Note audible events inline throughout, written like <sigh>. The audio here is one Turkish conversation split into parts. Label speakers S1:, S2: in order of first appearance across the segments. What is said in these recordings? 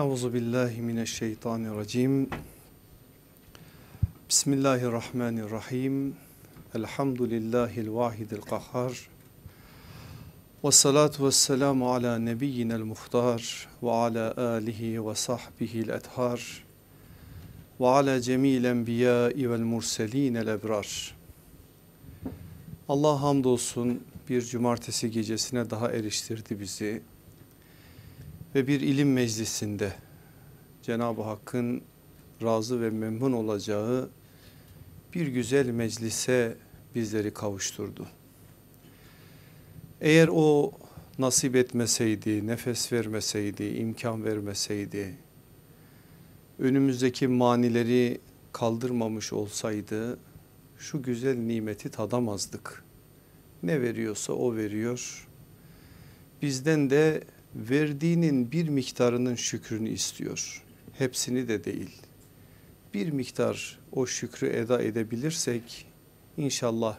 S1: Euzu billahi mineşşeytanirracim. Bismillahirrahmanirrahim. Elhamdülillahil vahidil kahhar. Ve salatu ve selamu ala nebiyyinel muhtar ve ala alihi ve sahbihil ethar ve ala cemil enbiyai vel murselinel ebrar. Allah hamdolsun bir cumartesi gecesine daha eriştirdi bizi ve bir ilim meclisinde Cenab-ı Hakk'ın razı ve memnun olacağı bir güzel meclise bizleri kavuşturdu. Eğer o nasip etmeseydi, nefes vermeseydi, imkan vermeseydi, önümüzdeki manileri kaldırmamış olsaydı şu güzel nimeti tadamazdık. Ne veriyorsa o veriyor. Bizden de verdiğinin bir miktarının şükrünü istiyor. Hepsini de değil. Bir miktar o şükrü eda edebilirsek inşallah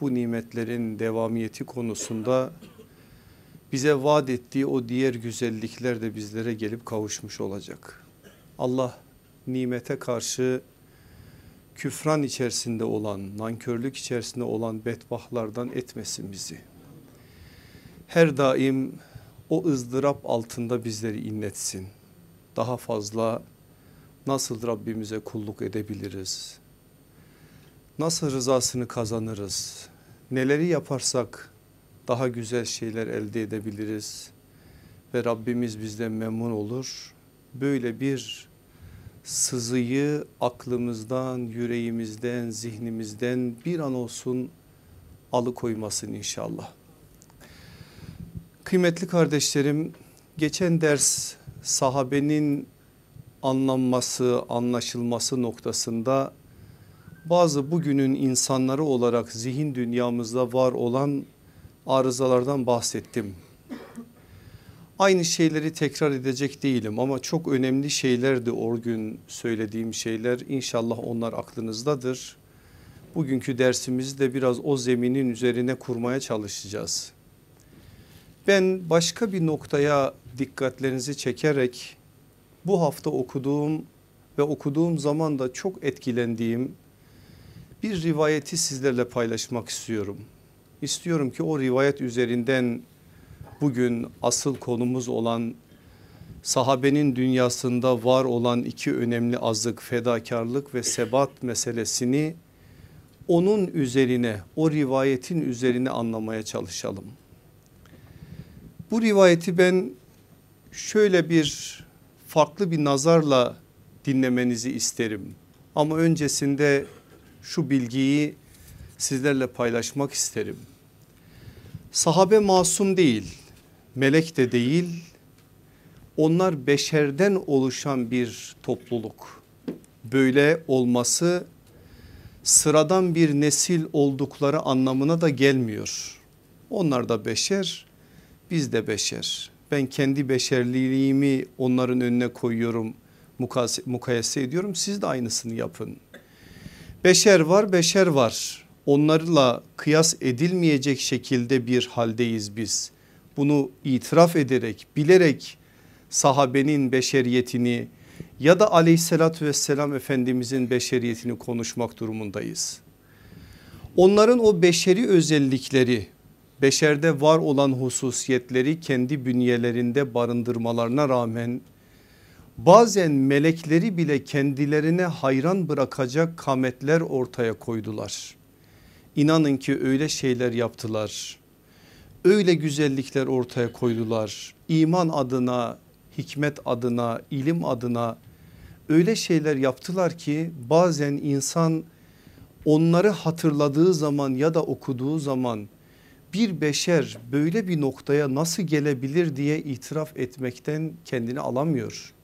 S1: bu nimetlerin devamiyeti konusunda bize vaat ettiği o diğer güzellikler de bizlere gelip kavuşmuş olacak. Allah nimete karşı küfran içerisinde olan, nankörlük içerisinde olan bedbahtlardan etmesin bizi. Her daim o ızdırap altında bizleri inletsin. Daha fazla nasıl Rabbimize kulluk edebiliriz? Nasıl rızasını kazanırız? Neleri yaparsak daha güzel şeyler elde edebiliriz? Ve Rabbimiz bizden memnun olur. Böyle bir sızıyı aklımızdan, yüreğimizden, zihnimizden bir an olsun alıkoymasın inşallah. Kıymetli kardeşlerim geçen ders sahabenin anlanması anlaşılması noktasında bazı bugünün insanları olarak zihin dünyamızda var olan arızalardan bahsettim. Aynı şeyleri tekrar edecek değilim ama çok önemli şeylerdi o gün söylediğim şeyler İnşallah onlar aklınızdadır. Bugünkü dersimizi de biraz o zeminin üzerine kurmaya çalışacağız. Ben başka bir noktaya dikkatlerinizi çekerek bu hafta okuduğum ve okuduğum zaman da çok etkilendiğim bir rivayeti sizlerle paylaşmak istiyorum. İstiyorum ki o rivayet üzerinden bugün asıl konumuz olan sahabenin dünyasında var olan iki önemli azlık fedakarlık ve sebat meselesini onun üzerine o rivayetin üzerine anlamaya çalışalım. Bu rivayeti ben şöyle bir farklı bir nazarla dinlemenizi isterim. Ama öncesinde şu bilgiyi sizlerle paylaşmak isterim. Sahabe masum değil, melek de değil. Onlar beşerden oluşan bir topluluk. Böyle olması sıradan bir nesil oldukları anlamına da gelmiyor. Onlar da beşer biz de beşer. Ben kendi beşerliğimi onların önüne koyuyorum mukayese ediyorum siz de aynısını yapın. Beşer var beşer var onlarla kıyas edilmeyecek şekilde bir haldeyiz biz. Bunu itiraf ederek bilerek sahabenin beşeriyetini ya da aleyhissalatü vesselam efendimizin beşeriyetini konuşmak durumundayız. Onların o beşeri özellikleri beşerde var olan hususiyetleri kendi bünyelerinde barındırmalarına rağmen bazen melekleri bile kendilerine hayran bırakacak kametler ortaya koydular. İnanın ki öyle şeyler yaptılar. Öyle güzellikler ortaya koydular. İman adına, hikmet adına, ilim adına öyle şeyler yaptılar ki bazen insan onları hatırladığı zaman ya da okuduğu zaman bir beşer böyle bir noktaya nasıl gelebilir diye itiraf etmekten kendini alamıyor.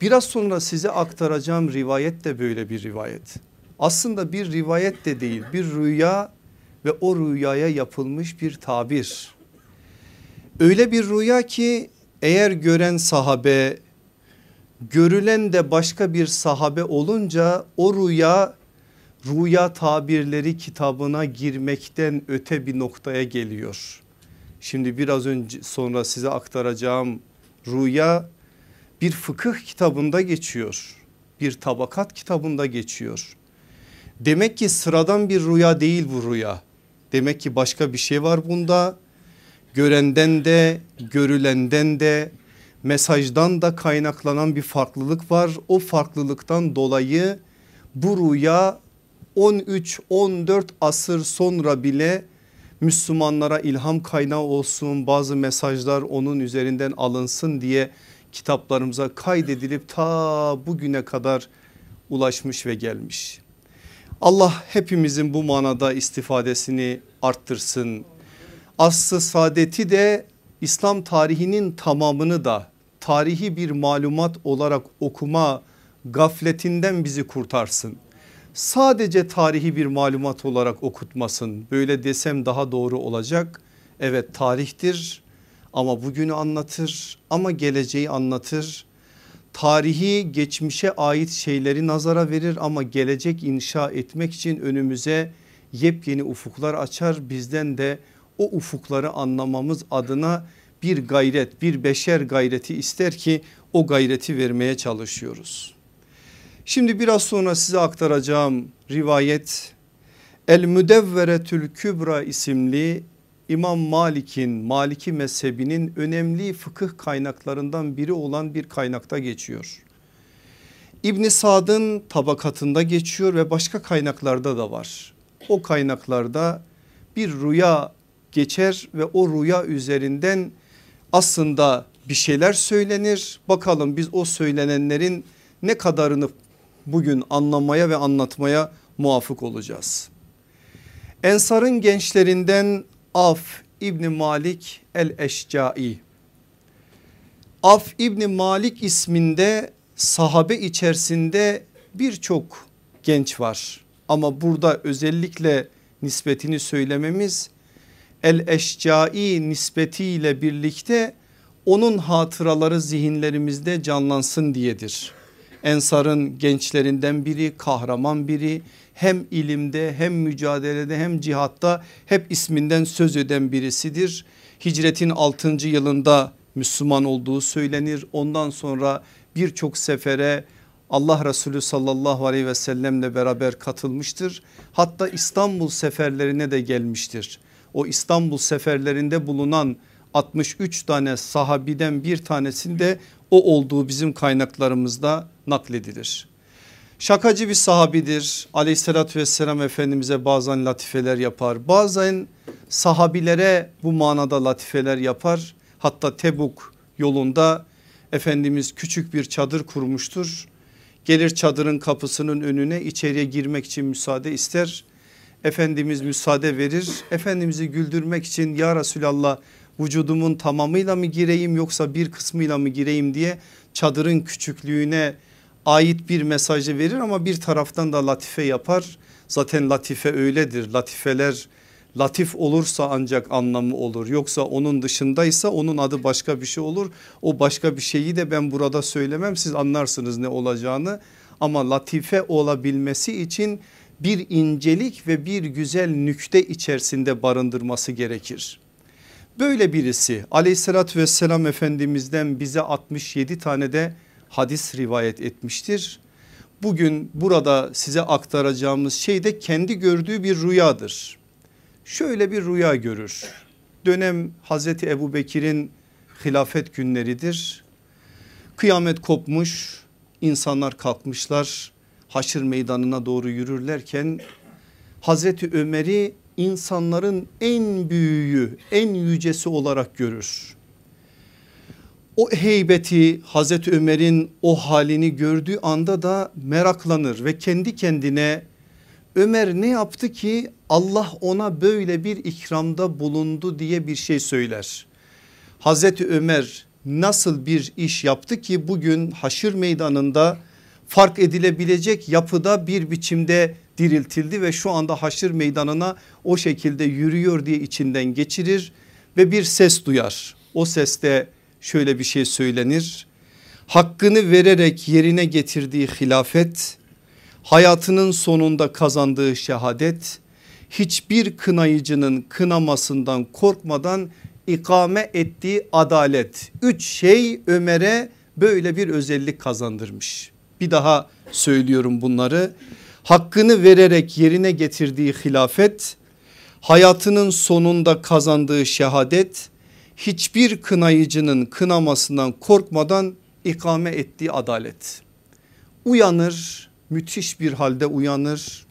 S1: Biraz sonra size aktaracağım rivayet de böyle bir rivayet. Aslında bir rivayet de değil bir rüya ve o rüyaya yapılmış bir tabir. Öyle bir rüya ki eğer gören sahabe görülen de başka bir sahabe olunca o rüya rüya tabirleri kitabına girmekten öte bir noktaya geliyor. Şimdi biraz önce sonra size aktaracağım rüya bir fıkıh kitabında geçiyor. Bir tabakat kitabında geçiyor. Demek ki sıradan bir rüya değil bu rüya. Demek ki başka bir şey var bunda. Görenden de görülenden de mesajdan da kaynaklanan bir farklılık var. O farklılıktan dolayı bu rüya 13-14 asır sonra bile Müslümanlara ilham kaynağı olsun bazı mesajlar onun üzerinden alınsın diye kitaplarımıza kaydedilip ta bugüne kadar ulaşmış ve gelmiş. Allah hepimizin bu manada istifadesini arttırsın. Aslı saadeti de İslam tarihinin tamamını da tarihi bir malumat olarak okuma gafletinden bizi kurtarsın. Sadece tarihi bir malumat olarak okutmasın. Böyle desem daha doğru olacak. Evet tarihtir ama bugünü anlatır ama geleceği anlatır. Tarihi geçmişe ait şeyleri nazara verir ama gelecek inşa etmek için önümüze yepyeni ufuklar açar. Bizden de o ufukları anlamamız adına bir gayret bir beşer gayreti ister ki o gayreti vermeye çalışıyoruz. Şimdi biraz sonra size aktaracağım rivayet El Müdevveretül Kübra isimli İmam Malik'in Maliki mezhebinin önemli fıkıh kaynaklarından biri olan bir kaynakta geçiyor. İbni Sad'ın tabakatında geçiyor ve başka kaynaklarda da var. O kaynaklarda bir rüya geçer ve o rüya üzerinden aslında bir şeyler söylenir. Bakalım biz o söylenenlerin ne kadarını bugün anlamaya ve anlatmaya muvaffak olacağız. Ensar'ın gençlerinden Af İbni Malik el-Eşcai. Af İbni Malik isminde sahabe içerisinde birçok genç var. Ama burada özellikle nispetini söylememiz el-Eşcai nispetiyle birlikte onun hatıraları zihinlerimizde canlansın diyedir. Ensar'ın gençlerinden biri kahraman biri hem ilimde hem mücadelede hem cihatta hep isminden söz eden birisidir. Hicretin 6. yılında Müslüman olduğu söylenir. Ondan sonra birçok sefere Allah Resulü sallallahu aleyhi ve sellemle beraber katılmıştır. Hatta İstanbul seferlerine de gelmiştir. O İstanbul seferlerinde bulunan 63 tane sahabiden bir tanesinde o olduğu bizim kaynaklarımızda nakledilir. Şakacı bir sahabidir aleyhissalatü vesselam efendimize bazen latifeler yapar bazen sahabilere bu manada latifeler yapar. Hatta Tebuk yolunda Efendimiz küçük bir çadır kurmuştur. Gelir çadırın kapısının önüne içeriye girmek için müsaade ister. Efendimiz müsaade verir. Efendimiz'i güldürmek için ya Resulallah vücudumun tamamıyla mı gireyim yoksa bir kısmıyla mı gireyim diye çadırın küçüklüğüne ait bir mesajı verir ama bir taraftan da latife yapar. Zaten latife öyledir. Latifeler latif olursa ancak anlamı olur. Yoksa onun dışındaysa onun adı başka bir şey olur. O başka bir şeyi de ben burada söylemem siz anlarsınız ne olacağını. Ama latife olabilmesi için bir incelik ve bir güzel nükte içerisinde barındırması gerekir. Böyle birisi aleyhissalatü vesselam efendimizden bize 67 tane de hadis rivayet etmiştir. Bugün burada size aktaracağımız şey de kendi gördüğü bir rüyadır. Şöyle bir rüya görür. Dönem Hazreti Ebu Bekir'in hilafet günleridir. Kıyamet kopmuş insanlar kalkmışlar haşır meydanına doğru yürürlerken Hazreti Ömer'i insanların en büyüğü en yücesi olarak görür. O heybeti Hazreti Ömer'in o halini gördüğü anda da meraklanır ve kendi kendine Ömer ne yaptı ki Allah ona böyle bir ikramda bulundu diye bir şey söyler. Hazreti Ömer nasıl bir iş yaptı ki bugün haşır meydanında fark edilebilecek yapıda bir biçimde diriltildi ve şu anda haşır meydanına o şekilde yürüyor diye içinden geçirir ve bir ses duyar. O seste şöyle bir şey söylenir. Hakkını vererek yerine getirdiği hilafet, hayatının sonunda kazandığı şehadet, hiçbir kınayıcının kınamasından korkmadan ikame ettiği adalet. Üç şey Ömer'e böyle bir özellik kazandırmış. Bir daha söylüyorum bunları. Hakkını vererek yerine getirdiği hilafet, hayatının sonunda kazandığı şehadet, hiçbir kınayıcının kınamasından korkmadan ikame ettiği adalet. Uyanır, müthiş bir halde uyanır.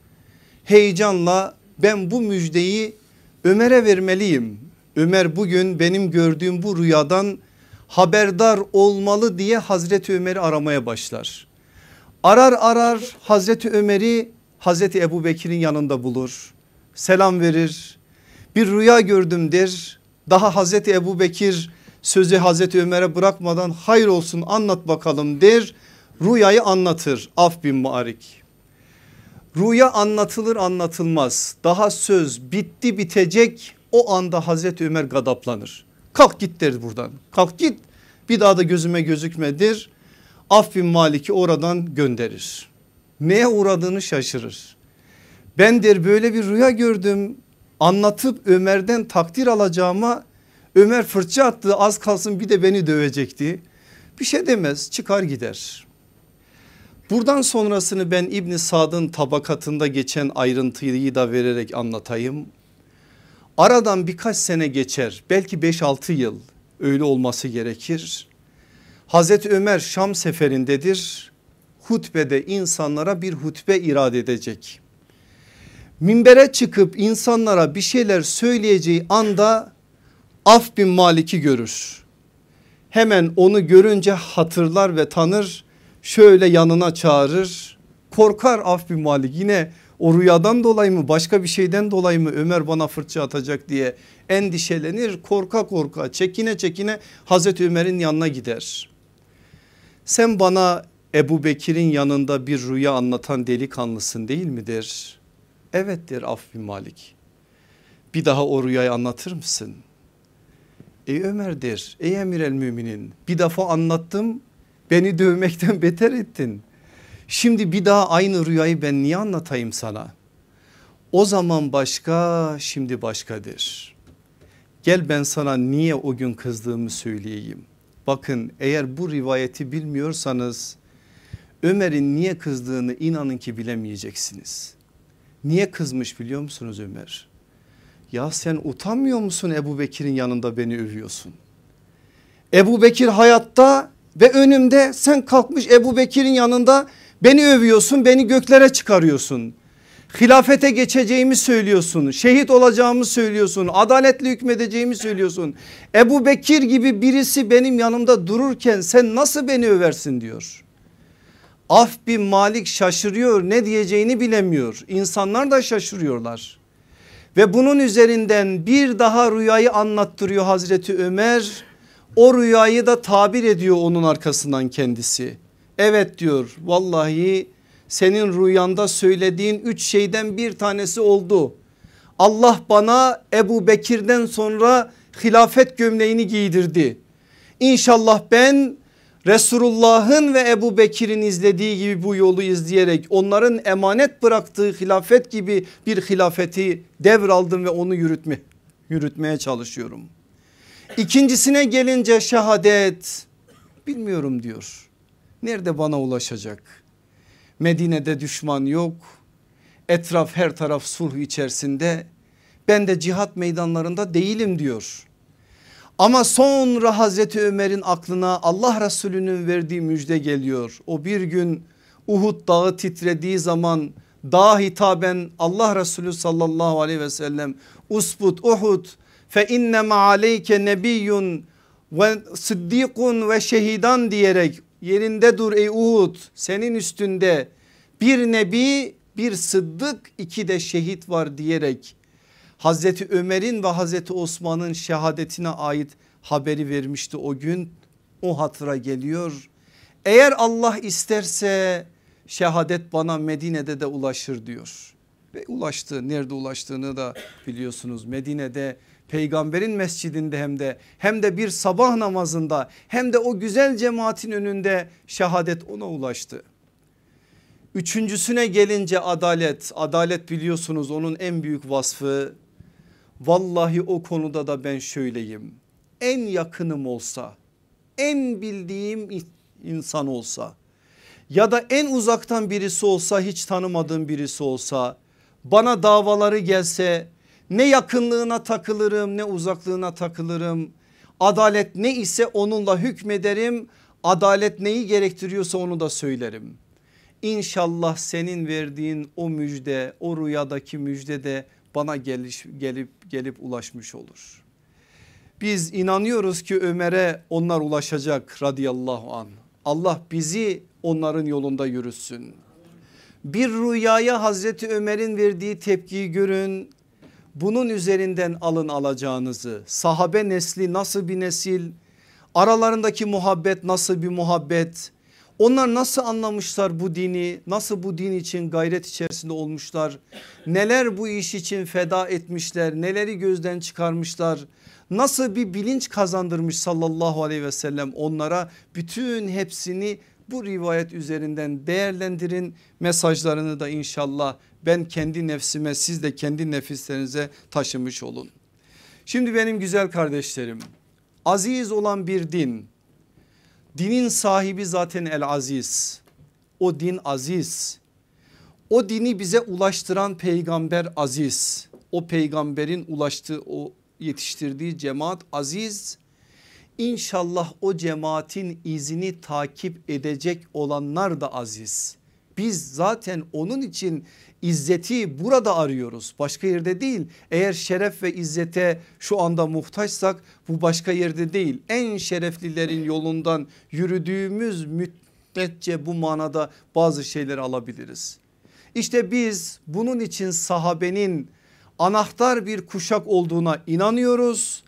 S1: Heyecanla ben bu müjdeyi Ömer'e vermeliyim. Ömer bugün benim gördüğüm bu rüyadan haberdar olmalı diye Hazreti Ömer'i aramaya başlar. Arar arar Hazreti Ömer'i Hazreti Ebu Bekir'in yanında bulur. Selam verir. Bir rüya gördüm der. Daha Hazreti Ebu Bekir sözü Hazreti Ömer'e bırakmadan hayır olsun anlat bakalım der. Rüyayı anlatır Af bin Muarik. Rüya anlatılır anlatılmaz. Daha söz bitti bitecek o anda Hazreti Ömer gadaplanır. Kalk git der buradan. Kalk git bir daha da gözüme gözükmedir. Af bin Malik'i oradan gönderir. Neye uğradığını şaşırır. Ben der böyle bir rüya gördüm. Anlatıp Ömer'den takdir alacağıma Ömer fırça attı az kalsın bir de beni dövecekti. Bir şey demez çıkar gider. Buradan sonrasını ben İbn Sad'ın tabakatında geçen ayrıntıyı da vererek anlatayım. Aradan birkaç sene geçer belki 5-6 yıl öyle olması gerekir. Hazreti Ömer Şam seferindedir. Hutbede insanlara bir hutbe irade edecek. Minbere çıkıp insanlara bir şeyler söyleyeceği anda Af bin Malik'i görür. Hemen onu görünce hatırlar ve tanır. Şöyle yanına çağırır. Korkar Af bin Malik yine o rüyadan dolayı mı başka bir şeyden dolayı mı Ömer bana fırça atacak diye endişelenir. Korka korka çekine çekine Hazreti Ömer'in yanına gider. Sen bana Ebu Bekir'in yanında bir rüya anlatan delikanlısın değil mi der. Evet der Af Malik. Bir daha o rüyayı anlatır mısın? Ey Ömer der ey emir el müminin bir defa anlattım beni dövmekten <laughs> beter ettin. Şimdi bir daha aynı rüyayı ben niye anlatayım sana? O zaman başka şimdi başkadır. Gel ben sana niye o gün kızdığımı söyleyeyim. Bakın eğer bu rivayeti bilmiyorsanız Ömer'in niye kızdığını inanın ki bilemeyeceksiniz. Niye kızmış biliyor musunuz Ömer? Ya sen utanmıyor musun Ebu Bekir'in yanında beni övüyorsun? Ebu Bekir hayatta ve önümde sen kalkmış Ebu Bekir'in yanında beni övüyorsun beni göklere çıkarıyorsun. Hilafete geçeceğimi söylüyorsun şehit olacağımı söylüyorsun adaletli hükmedeceğimi söylüyorsun. Ebu Bekir gibi birisi benim yanımda dururken sen nasıl beni översin diyor. Af bin Malik şaşırıyor ne diyeceğini bilemiyor insanlar da şaşırıyorlar. Ve bunun üzerinden bir daha rüyayı anlattırıyor Hazreti Ömer. O rüyayı da tabir ediyor onun arkasından kendisi. Evet diyor vallahi senin rüyanda söylediğin üç şeyden bir tanesi oldu. Allah bana Ebu Bekir'den sonra hilafet gömleğini giydirdi. İnşallah ben Resulullah'ın ve Ebu Bekir'in izlediği gibi bu yolu izleyerek onların emanet bıraktığı hilafet gibi bir hilafeti devraldım ve onu yürütme, yürütmeye çalışıyorum. İkincisine gelince şehadet bilmiyorum diyor. Nerede bana ulaşacak? Medine'de düşman yok. Etraf her taraf sulh içerisinde. Ben de cihat meydanlarında değilim diyor. Ama sonra Hazreti Ömer'in aklına Allah Resulü'nün verdiği müjde geliyor. O bir gün Uhud dağı titrediği zaman dağa hitaben Allah Resulü sallallahu aleyhi ve sellem usbut Uhud fe innema aleyke nebiyyun ve sıddikun ve şehidan diyerek yerinde dur ey Uhud senin üstünde bir nebi bir sıddık iki de şehit var diyerek Hazreti Ömer'in ve Hazreti Osman'ın şehadetine ait haberi vermişti o gün. O hatıra geliyor. Eğer Allah isterse şehadet bana Medine'de de ulaşır diyor. Ve ulaştı nerede ulaştığını da biliyorsunuz Medine'de peygamberin mescidinde hem de hem de bir sabah namazında hem de o güzel cemaatin önünde şehadet ona ulaştı. Üçüncüsüne gelince adalet adalet biliyorsunuz onun en büyük vasfı Vallahi o konuda da ben şöyleyim. En yakınım olsa en bildiğim insan olsa ya da en uzaktan birisi olsa hiç tanımadığım birisi olsa bana davaları gelse ne yakınlığına takılırım ne uzaklığına takılırım. Adalet ne ise onunla hükmederim. Adalet neyi gerektiriyorsa onu da söylerim. İnşallah senin verdiğin o müjde o rüyadaki müjde de bana geliş, gelip gelip ulaşmış olur. Biz inanıyoruz ki Ömer'e onlar ulaşacak radıyallahu an. Allah bizi onların yolunda yürüsün. Bir rüyaya Hazreti Ömer'in verdiği tepkiyi görün. Bunun üzerinden alın alacağınızı. Sahabe nesli nasıl bir nesil? Aralarındaki muhabbet nasıl bir muhabbet? Onlar nasıl anlamışlar bu dini? Nasıl bu din için gayret içerisinde olmuşlar? Neler bu iş için feda etmişler? Neleri gözden çıkarmışlar? Nasıl bir bilinç kazandırmış sallallahu aleyhi ve sellem onlara? Bütün hepsini bu rivayet üzerinden değerlendirin. Mesajlarını da inşallah ben kendi nefsime siz de kendi nefislerinize taşımış olun. Şimdi benim güzel kardeşlerim aziz olan bir din dinin sahibi zaten el aziz o din aziz o dini bize ulaştıran peygamber aziz o peygamberin ulaştığı o yetiştirdiği cemaat aziz İnşallah o cemaatin izini takip edecek olanlar da aziz. Biz zaten onun için izzeti burada arıyoruz başka yerde değil. Eğer şeref ve izzete şu anda muhtaçsak bu başka yerde değil. En şereflilerin yolundan yürüdüğümüz müddetçe bu manada bazı şeyler alabiliriz. İşte biz bunun için sahabenin anahtar bir kuşak olduğuna inanıyoruz.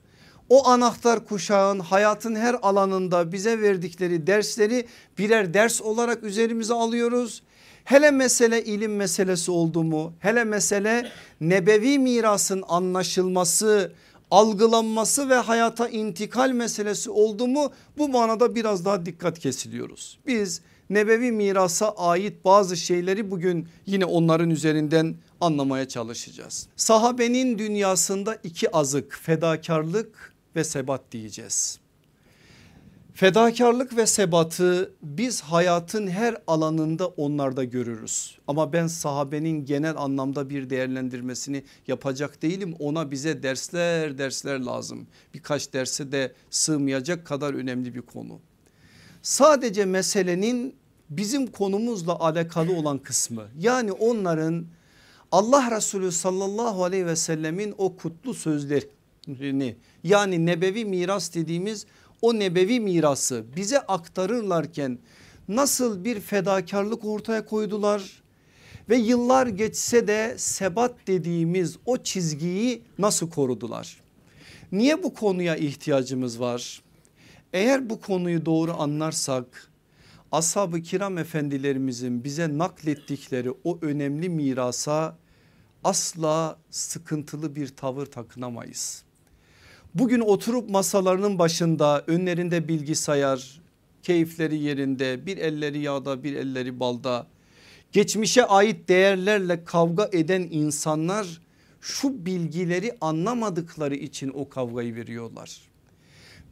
S1: O anahtar kuşağın hayatın her alanında bize verdikleri dersleri birer ders olarak üzerimize alıyoruz Hele mesele ilim meselesi oldu mu? Hele mesele nebevi mirasın anlaşılması, algılanması ve hayata intikal meselesi oldu mu? Bu manada biraz daha dikkat kesiliyoruz. Biz nebevi mirasa ait bazı şeyleri bugün yine onların üzerinden anlamaya çalışacağız. Sahabenin dünyasında iki azık fedakarlık ve sebat diyeceğiz. Fedakarlık ve sebatı biz hayatın her alanında onlarda görürüz. Ama ben sahabenin genel anlamda bir değerlendirmesini yapacak değilim. Ona bize dersler dersler lazım. Birkaç derse de sığmayacak kadar önemli bir konu. Sadece meselenin bizim konumuzla alakalı olan kısmı yani onların Allah Resulü sallallahu aleyhi ve sellemin o kutlu sözlerini yani nebevi miras dediğimiz o nebevi mirası bize aktarırlarken nasıl bir fedakarlık ortaya koydular ve yıllar geçse de sebat dediğimiz o çizgiyi nasıl korudular? Niye bu konuya ihtiyacımız var? Eğer bu konuyu doğru anlarsak ashab-ı kiram efendilerimizin bize naklettikleri o önemli mirasa asla sıkıntılı bir tavır takınamayız. Bugün oturup masalarının başında önlerinde bilgisayar, keyifleri yerinde, bir elleri yağda bir elleri balda. Geçmişe ait değerlerle kavga eden insanlar şu bilgileri anlamadıkları için o kavgayı veriyorlar.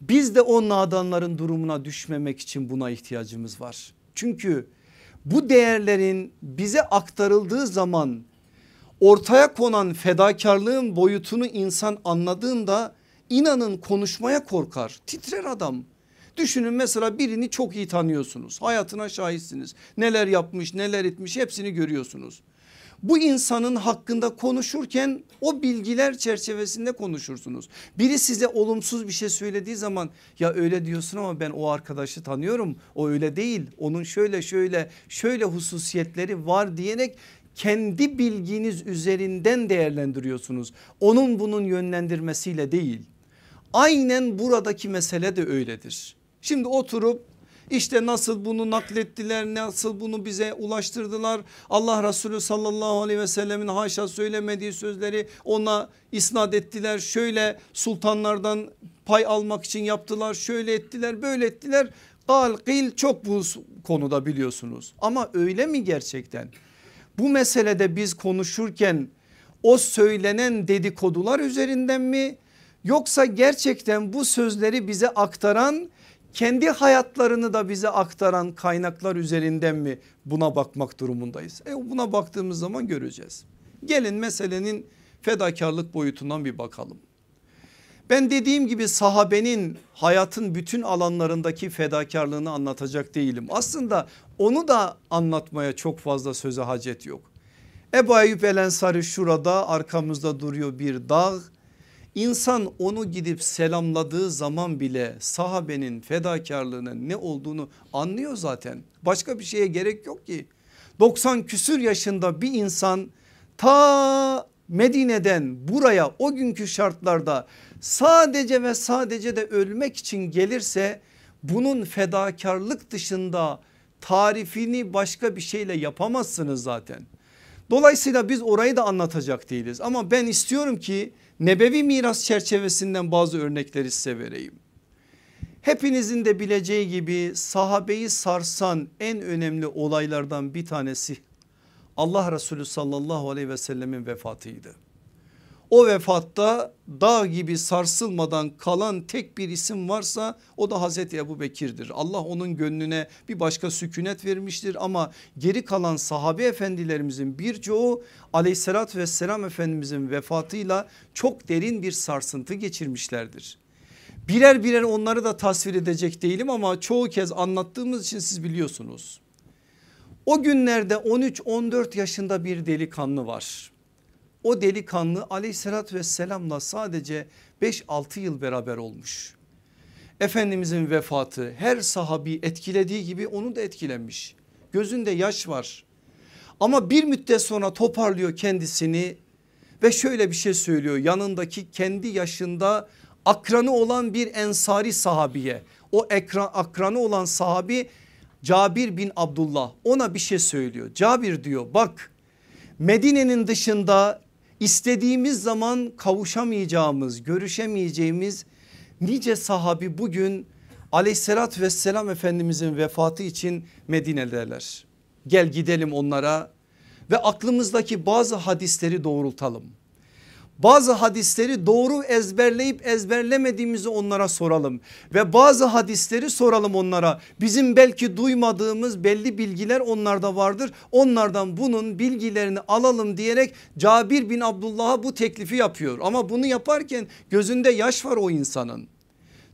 S1: Biz de o nadanların durumuna düşmemek için buna ihtiyacımız var. Çünkü bu değerlerin bize aktarıldığı zaman ortaya konan fedakarlığın boyutunu insan anladığında İnanın konuşmaya korkar titrer adam. Düşünün mesela birini çok iyi tanıyorsunuz hayatına şahitsiniz neler yapmış neler etmiş hepsini görüyorsunuz. Bu insanın hakkında konuşurken o bilgiler çerçevesinde konuşursunuz. Biri size olumsuz bir şey söylediği zaman ya öyle diyorsun ama ben o arkadaşı tanıyorum o öyle değil onun şöyle şöyle şöyle hususiyetleri var diyerek kendi bilginiz üzerinden değerlendiriyorsunuz. Onun bunun yönlendirmesiyle değil. Aynen buradaki mesele de öyledir. Şimdi oturup işte nasıl bunu naklettiler nasıl bunu bize ulaştırdılar. Allah Resulü sallallahu aleyhi ve sellemin haşa söylemediği sözleri ona isnat ettiler. Şöyle sultanlardan pay almak için yaptılar şöyle ettiler böyle ettiler. Gal kıl çok bu konuda biliyorsunuz ama öyle mi gerçekten? Bu meselede biz konuşurken o söylenen dedikodular üzerinden mi Yoksa gerçekten bu sözleri bize aktaran kendi hayatlarını da bize aktaran kaynaklar üzerinden mi buna bakmak durumundayız? E buna baktığımız zaman göreceğiz. Gelin meselenin fedakarlık boyutundan bir bakalım. Ben dediğim gibi sahabenin hayatın bütün alanlarındaki fedakarlığını anlatacak değilim. Aslında onu da anlatmaya çok fazla söze hacet yok. Ebu Ayyub El Ensari şurada arkamızda duruyor bir dağ. İnsan onu gidip selamladığı zaman bile sahabenin fedakarlığının ne olduğunu anlıyor zaten. Başka bir şeye gerek yok ki. 90 küsür yaşında bir insan ta Medine'den buraya o günkü şartlarda sadece ve sadece de ölmek için gelirse bunun fedakarlık dışında tarifini başka bir şeyle yapamazsınız zaten. Dolayısıyla biz orayı da anlatacak değiliz ama ben istiyorum ki nebevi miras çerçevesinden bazı örnekleri size vereyim. Hepinizin de bileceği gibi sahabeyi sarsan en önemli olaylardan bir tanesi Allah Resulü sallallahu aleyhi ve sellemin vefatıydı. O vefatta dağ gibi sarsılmadan kalan tek bir isim varsa o da Hazreti Ebu Bekir'dir. Allah onun gönlüne bir başka sükunet vermiştir ama geri kalan sahabe efendilerimizin birçoğu aleyhissalatü vesselam efendimizin vefatıyla çok derin bir sarsıntı geçirmişlerdir. Birer birer onları da tasvir edecek değilim ama çoğu kez anlattığımız için siz biliyorsunuz. O günlerde 13-14 yaşında bir delikanlı var. O delikanlı aleyhissalatü vesselamla sadece 5-6 yıl beraber olmuş. Efendimizin vefatı her sahabi etkilediği gibi onu da etkilenmiş. Gözünde yaş var. Ama bir müddet sonra toparlıyor kendisini ve şöyle bir şey söylüyor. Yanındaki kendi yaşında akranı olan bir ensari sahabiye. O ekran, akranı olan sahabi Cabir bin Abdullah ona bir şey söylüyor. Cabir diyor bak Medine'nin dışında istediğimiz zaman kavuşamayacağımız görüşemeyeceğimiz nice sahabi bugün aleyhissalatü vesselam efendimizin vefatı için Medine'deler. Gel gidelim onlara ve aklımızdaki bazı hadisleri doğrultalım bazı hadisleri doğru ezberleyip ezberlemediğimizi onlara soralım ve bazı hadisleri soralım onlara. Bizim belki duymadığımız belli bilgiler onlarda vardır. Onlardan bunun bilgilerini alalım diyerek Cabir bin Abdullah'a bu teklifi yapıyor. Ama bunu yaparken gözünde yaş var o insanın.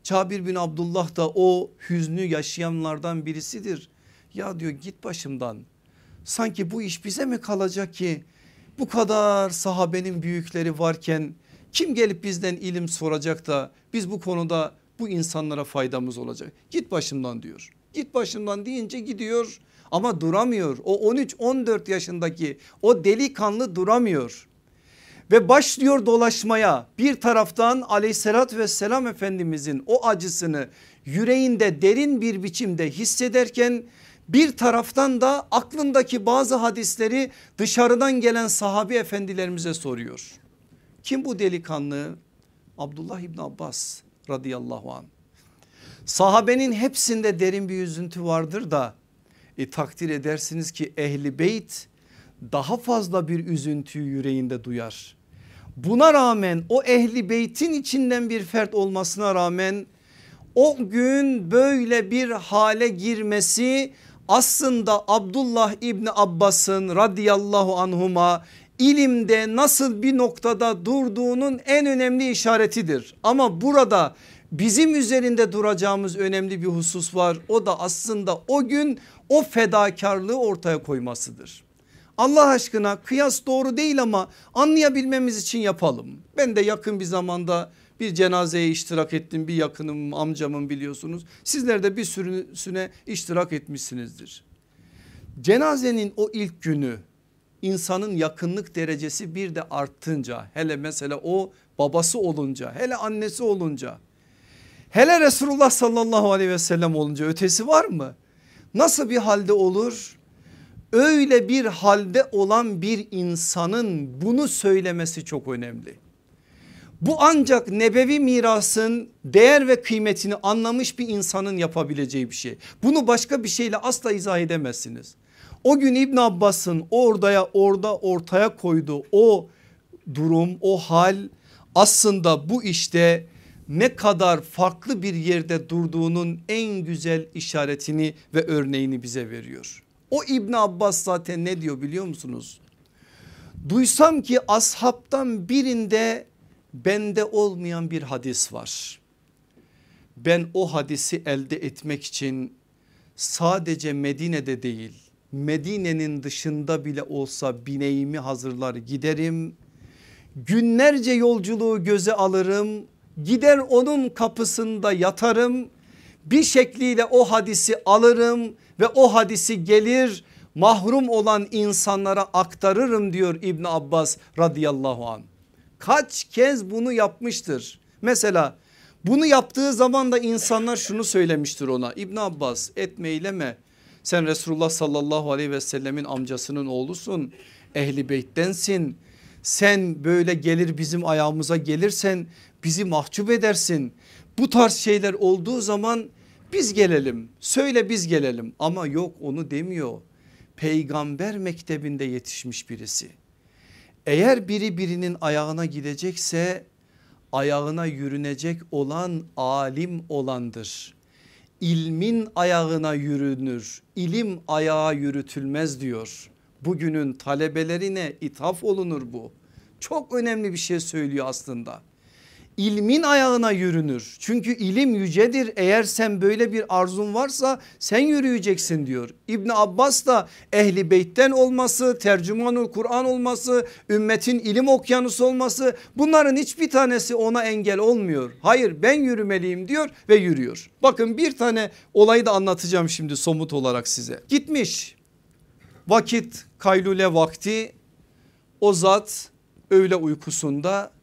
S1: Cabir bin Abdullah da o hüznü yaşayanlardan birisidir. Ya diyor git başımdan sanki bu iş bize mi kalacak ki bu kadar sahabenin büyükleri varken kim gelip bizden ilim soracak da biz bu konuda bu insanlara faydamız olacak. Git başımdan diyor. Git başımdan deyince gidiyor ama duramıyor. O 13-14 yaşındaki o delikanlı duramıyor. Ve başlıyor dolaşmaya bir taraftan aleyhissalatü vesselam efendimizin o acısını yüreğinde derin bir biçimde hissederken bir taraftan da aklındaki bazı hadisleri dışarıdan gelen sahabi efendilerimize soruyor. Kim bu delikanlı? Abdullah İbni Abbas radıyallahu an. Sahabenin hepsinde derin bir üzüntü vardır da e, takdir edersiniz ki ehli beyt daha fazla bir üzüntüyü yüreğinde duyar. Buna rağmen o ehli beytin içinden bir fert olmasına rağmen o gün böyle bir hale girmesi aslında Abdullah İbni Abbas'ın radıyallahu anhuma ilimde nasıl bir noktada durduğunun en önemli işaretidir. Ama burada bizim üzerinde duracağımız önemli bir husus var. O da aslında o gün o fedakarlığı ortaya koymasıdır. Allah aşkına kıyas doğru değil ama anlayabilmemiz için yapalım. Ben de yakın bir zamanda bir cenazeye iştirak ettim bir yakınım amcamın biliyorsunuz. Sizler de bir sürüsüne iştirak etmişsinizdir. Cenazenin o ilk günü insanın yakınlık derecesi bir de arttınca hele mesela o babası olunca hele annesi olunca hele Resulullah sallallahu aleyhi ve sellem olunca ötesi var mı? Nasıl bir halde olur? Öyle bir halde olan bir insanın bunu söylemesi çok önemli. Bu ancak nebevi mirasın değer ve kıymetini anlamış bir insanın yapabileceği bir şey. Bunu başka bir şeyle asla izah edemezsiniz. O gün İbn Abbas'ın oraya orada ortaya koyduğu o durum o hal aslında bu işte ne kadar farklı bir yerde durduğunun en güzel işaretini ve örneğini bize veriyor. O İbn Abbas zaten ne diyor biliyor musunuz? Duysam ki ashabtan birinde bende olmayan bir hadis var. Ben o hadisi elde etmek için sadece Medine'de değil Medine'nin dışında bile olsa bineğimi hazırlar giderim. Günlerce yolculuğu göze alırım. Gider onun kapısında yatarım. Bir şekliyle o hadisi alırım ve o hadisi gelir mahrum olan insanlara aktarırım diyor İbn Abbas radıyallahu an. Kaç kez bunu yapmıştır. Mesela bunu yaptığı zaman da insanlar şunu söylemiştir ona İbn Abbas etme eyleme sen Resulullah sallallahu aleyhi ve sellemin amcasının oğlusun ehli beyttensin sen böyle gelir bizim ayağımıza gelirsen bizi mahcup edersin. Bu tarz şeyler olduğu zaman biz gelelim söyle biz gelelim ama yok onu demiyor. Peygamber mektebinde yetişmiş birisi. Eğer biri birinin ayağına gidecekse ayağına yürünecek olan alim olandır. İlmin ayağına yürünür, ilim ayağa yürütülmez diyor. Bugünün talebelerine ithaf olunur bu. Çok önemli bir şey söylüyor aslında ilmin ayağına yürünür. Çünkü ilim yücedir eğer sen böyle bir arzun varsa sen yürüyeceksin diyor. İbni Abbas da ehli beytten olması, tercümanul Kur'an olması, ümmetin ilim okyanusu olması bunların hiçbir tanesi ona engel olmuyor. Hayır ben yürümeliyim diyor ve yürüyor. Bakın bir tane olayı da anlatacağım şimdi somut olarak size. Gitmiş vakit kaylule vakti o zat öğle uykusunda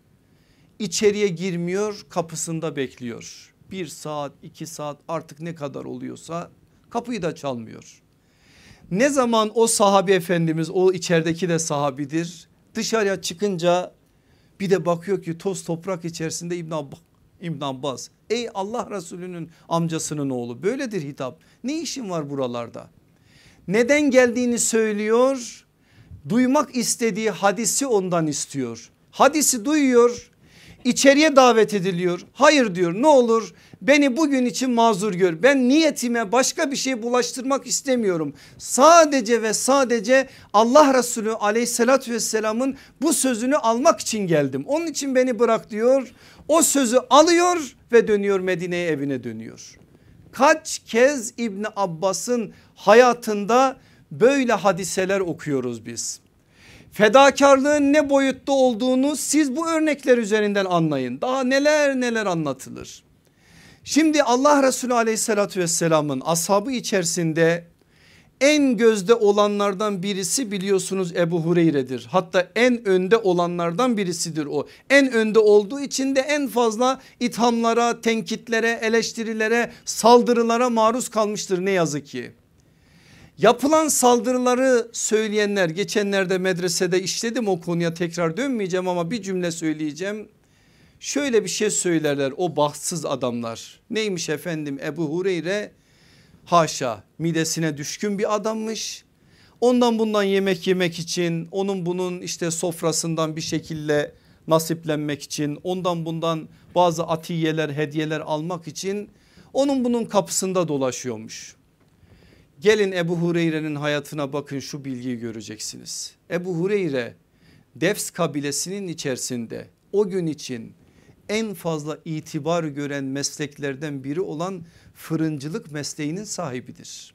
S1: içeriye girmiyor kapısında bekliyor. Bir saat iki saat artık ne kadar oluyorsa kapıyı da çalmıyor. Ne zaman o sahabi efendimiz o içerideki de sahabidir dışarıya çıkınca bir de bakıyor ki toz toprak içerisinde İbn, Abb İbn Abbas. Ey Allah Resulü'nün amcasının oğlu böyledir hitap. Ne işin var buralarda? Neden geldiğini söylüyor. Duymak istediği hadisi ondan istiyor. Hadisi duyuyor içeriye davet ediliyor. Hayır diyor ne olur beni bugün için mazur gör. Ben niyetime başka bir şey bulaştırmak istemiyorum. Sadece ve sadece Allah Resulü aleyhissalatü vesselamın bu sözünü almak için geldim. Onun için beni bırak diyor. O sözü alıyor ve dönüyor Medine'ye evine dönüyor. Kaç kez İbni Abbas'ın hayatında böyle hadiseler okuyoruz biz. Fedakarlığın ne boyutta olduğunu siz bu örnekler üzerinden anlayın. Daha neler neler anlatılır. Şimdi Allah Resulü aleyhissalatü vesselamın ashabı içerisinde en gözde olanlardan birisi biliyorsunuz Ebu Hureyre'dir. Hatta en önde olanlardan birisidir o. En önde olduğu için de en fazla ithamlara, tenkitlere, eleştirilere, saldırılara maruz kalmıştır ne yazık ki. Yapılan saldırıları söyleyenler geçenlerde medresede işledim o konuya tekrar dönmeyeceğim ama bir cümle söyleyeceğim. Şöyle bir şey söylerler o bahtsız adamlar. Neymiş efendim Ebu Hureyre haşa midesine düşkün bir adammış. Ondan bundan yemek yemek için onun bunun işte sofrasından bir şekilde nasiplenmek için ondan bundan bazı atiyeler hediyeler almak için onun bunun kapısında dolaşıyormuş. Gelin Ebu Hureyre'nin hayatına bakın şu bilgiyi göreceksiniz. Ebu Hureyre Defs kabilesinin içerisinde o gün için en fazla itibar gören mesleklerden biri olan fırıncılık mesleğinin sahibidir.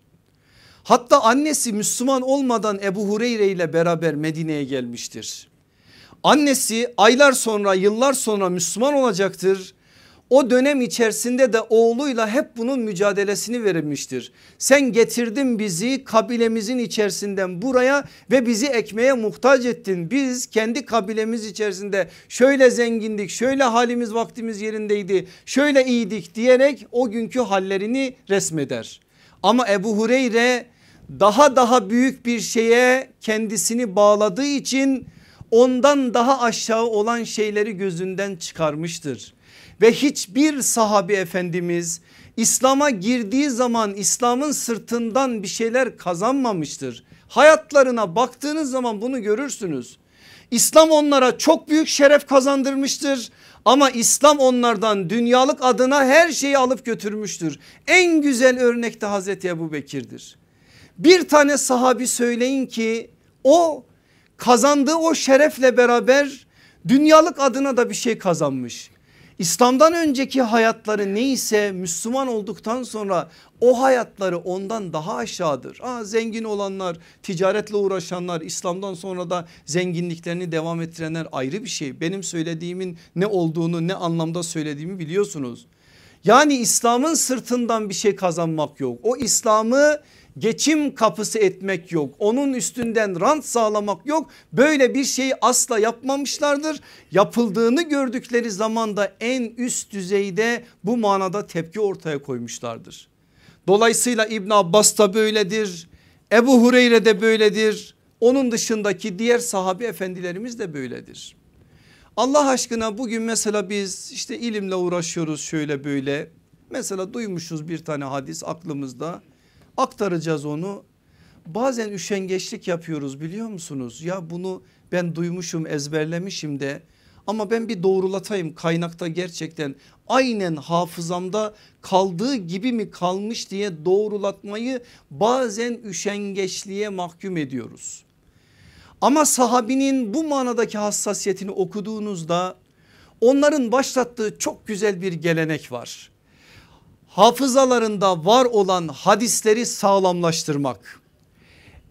S1: Hatta annesi Müslüman olmadan Ebu Hureyre ile beraber Medine'ye gelmiştir. Annesi aylar sonra yıllar sonra Müslüman olacaktır o dönem içerisinde de oğluyla hep bunun mücadelesini vermiştir. Sen getirdin bizi kabilemizin içerisinden buraya ve bizi ekmeğe muhtaç ettin. Biz kendi kabilemiz içerisinde şöyle zengindik şöyle halimiz vaktimiz yerindeydi şöyle iyiydik diyerek o günkü hallerini resmeder. Ama Ebu Hureyre daha daha büyük bir şeye kendisini bağladığı için ondan daha aşağı olan şeyleri gözünden çıkarmıştır ve hiçbir sahabi efendimiz İslam'a girdiği zaman İslam'ın sırtından bir şeyler kazanmamıştır. Hayatlarına baktığınız zaman bunu görürsünüz. İslam onlara çok büyük şeref kazandırmıştır. Ama İslam onlardan dünyalık adına her şeyi alıp götürmüştür. En güzel örnek de Hazreti Ebu Bekir'dir. Bir tane sahabi söyleyin ki o kazandığı o şerefle beraber dünyalık adına da bir şey kazanmış. İslam'dan önceki hayatları neyse Müslüman olduktan sonra o hayatları ondan daha aşağıdır. Aa, zengin olanlar ticaretle uğraşanlar İslam'dan sonra da zenginliklerini devam ettirenler ayrı bir şey. Benim söylediğimin ne olduğunu ne anlamda söylediğimi biliyorsunuz. Yani İslam'ın sırtından bir şey kazanmak yok. O İslam'ı geçim kapısı etmek yok. Onun üstünden rant sağlamak yok. Böyle bir şeyi asla yapmamışlardır. Yapıldığını gördükleri zaman da en üst düzeyde bu manada tepki ortaya koymuşlardır. Dolayısıyla İbn Abbas da böyledir. Ebu Hureyre de böyledir. Onun dışındaki diğer sahabi efendilerimiz de böyledir. Allah aşkına bugün mesela biz işte ilimle uğraşıyoruz şöyle böyle. Mesela duymuşuz bir tane hadis aklımızda aktaracağız onu. Bazen üşengeçlik yapıyoruz biliyor musunuz? Ya bunu ben duymuşum ezberlemişim de ama ben bir doğrulatayım kaynakta gerçekten aynen hafızamda kaldığı gibi mi kalmış diye doğrulatmayı bazen üşengeçliğe mahkum ediyoruz. Ama sahabinin bu manadaki hassasiyetini okuduğunuzda onların başlattığı çok güzel bir gelenek var. Hafızalarında var olan hadisleri sağlamlaştırmak.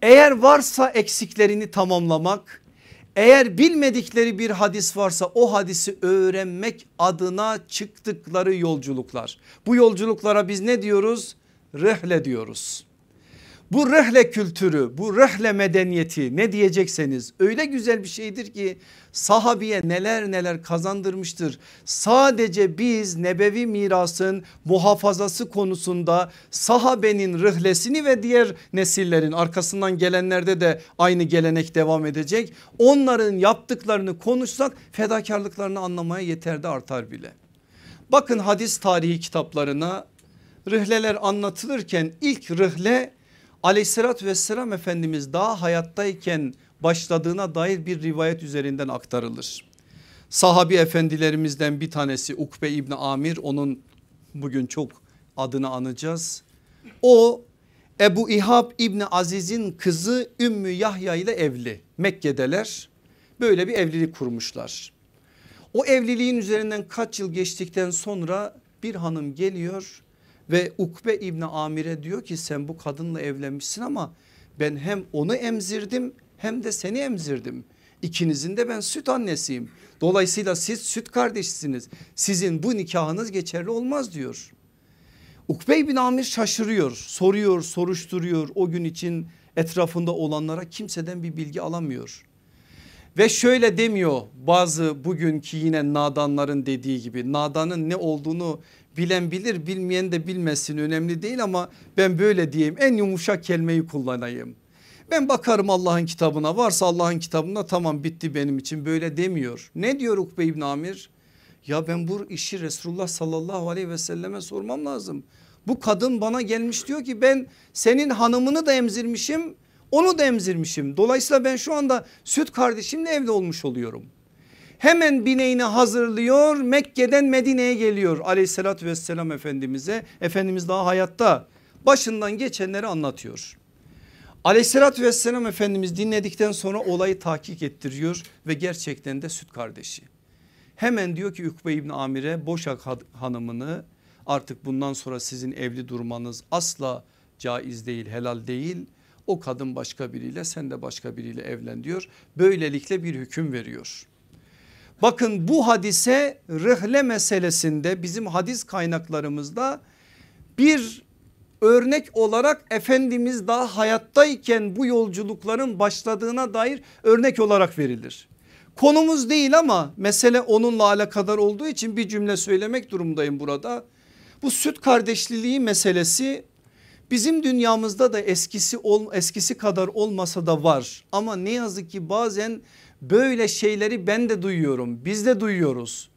S1: Eğer varsa eksiklerini tamamlamak eğer bilmedikleri bir hadis varsa o hadisi öğrenmek adına çıktıkları yolculuklar. Bu yolculuklara biz ne diyoruz? Rehle diyoruz. Bu rehle kültürü bu rehle medeniyeti ne diyecekseniz öyle güzel bir şeydir ki sahabiye neler neler kazandırmıştır. Sadece biz nebevi mirasın muhafazası konusunda sahabenin rıhlesini ve diğer nesillerin arkasından gelenlerde de aynı gelenek devam edecek. Onların yaptıklarını konuşsak fedakarlıklarını anlamaya yeter de artar bile. Bakın hadis tarihi kitaplarına rıhleler anlatılırken ilk rıhle aleyhissalatü vesselam Efendimiz daha hayattayken başladığına dair bir rivayet üzerinden aktarılır. Sahabi efendilerimizden bir tanesi Ukbe İbni Amir onun bugün çok adını anacağız. O Ebu İhab İbni Aziz'in kızı Ümmü Yahya ile evli Mekke'deler böyle bir evlilik kurmuşlar. O evliliğin üzerinden kaç yıl geçtikten sonra bir hanım geliyor ve Ukbe İbni Amir'e diyor ki sen bu kadınla evlenmişsin ama ben hem onu emzirdim hem de seni emzirdim. İkinizin de ben süt annesiyim. Dolayısıyla siz süt kardeşsiniz. Sizin bu nikahınız geçerli olmaz diyor. Ukbe bin Amir şaşırıyor, soruyor, soruşturuyor. O gün için etrafında olanlara kimseden bir bilgi alamıyor. Ve şöyle demiyor bazı bugünkü yine nadanların dediği gibi nadanın ne olduğunu bilen bilir bilmeyen de bilmesin önemli değil ama ben böyle diyeyim en yumuşak kelimeyi kullanayım. Ben bakarım Allah'ın kitabına varsa Allah'ın kitabında tamam bitti benim için böyle demiyor. Ne diyor Ukbe İbn Amir? Ya ben bu işi Resulullah sallallahu aleyhi ve selleme sormam lazım. Bu kadın bana gelmiş diyor ki ben senin hanımını da emzirmişim onu da emzirmişim. Dolayısıyla ben şu anda süt kardeşimle evde olmuş oluyorum. Hemen bineğini hazırlıyor Mekke'den Medine'ye geliyor aleyhissalatü vesselam efendimize. Efendimiz daha hayatta başından geçenleri anlatıyor. Aleyhissalatü vesselam Efendimiz dinledikten sonra olayı tahkik ettiriyor ve gerçekten de süt kardeşi. Hemen diyor ki Ukbe İbni Amir'e boşak hanımını artık bundan sonra sizin evli durmanız asla caiz değil helal değil. O kadın başka biriyle sen de başka biriyle evlen diyor. Böylelikle bir hüküm veriyor. Bakın bu hadise rıhle meselesinde bizim hadis kaynaklarımızda bir örnek olarak Efendimiz daha hayattayken bu yolculukların başladığına dair örnek olarak verilir. Konumuz değil ama mesele onunla alakadar olduğu için bir cümle söylemek durumdayım burada. Bu süt kardeşliliği meselesi bizim dünyamızda da eskisi eskisi kadar olmasa da var ama ne yazık ki bazen böyle şeyleri ben de duyuyorum biz de duyuyoruz.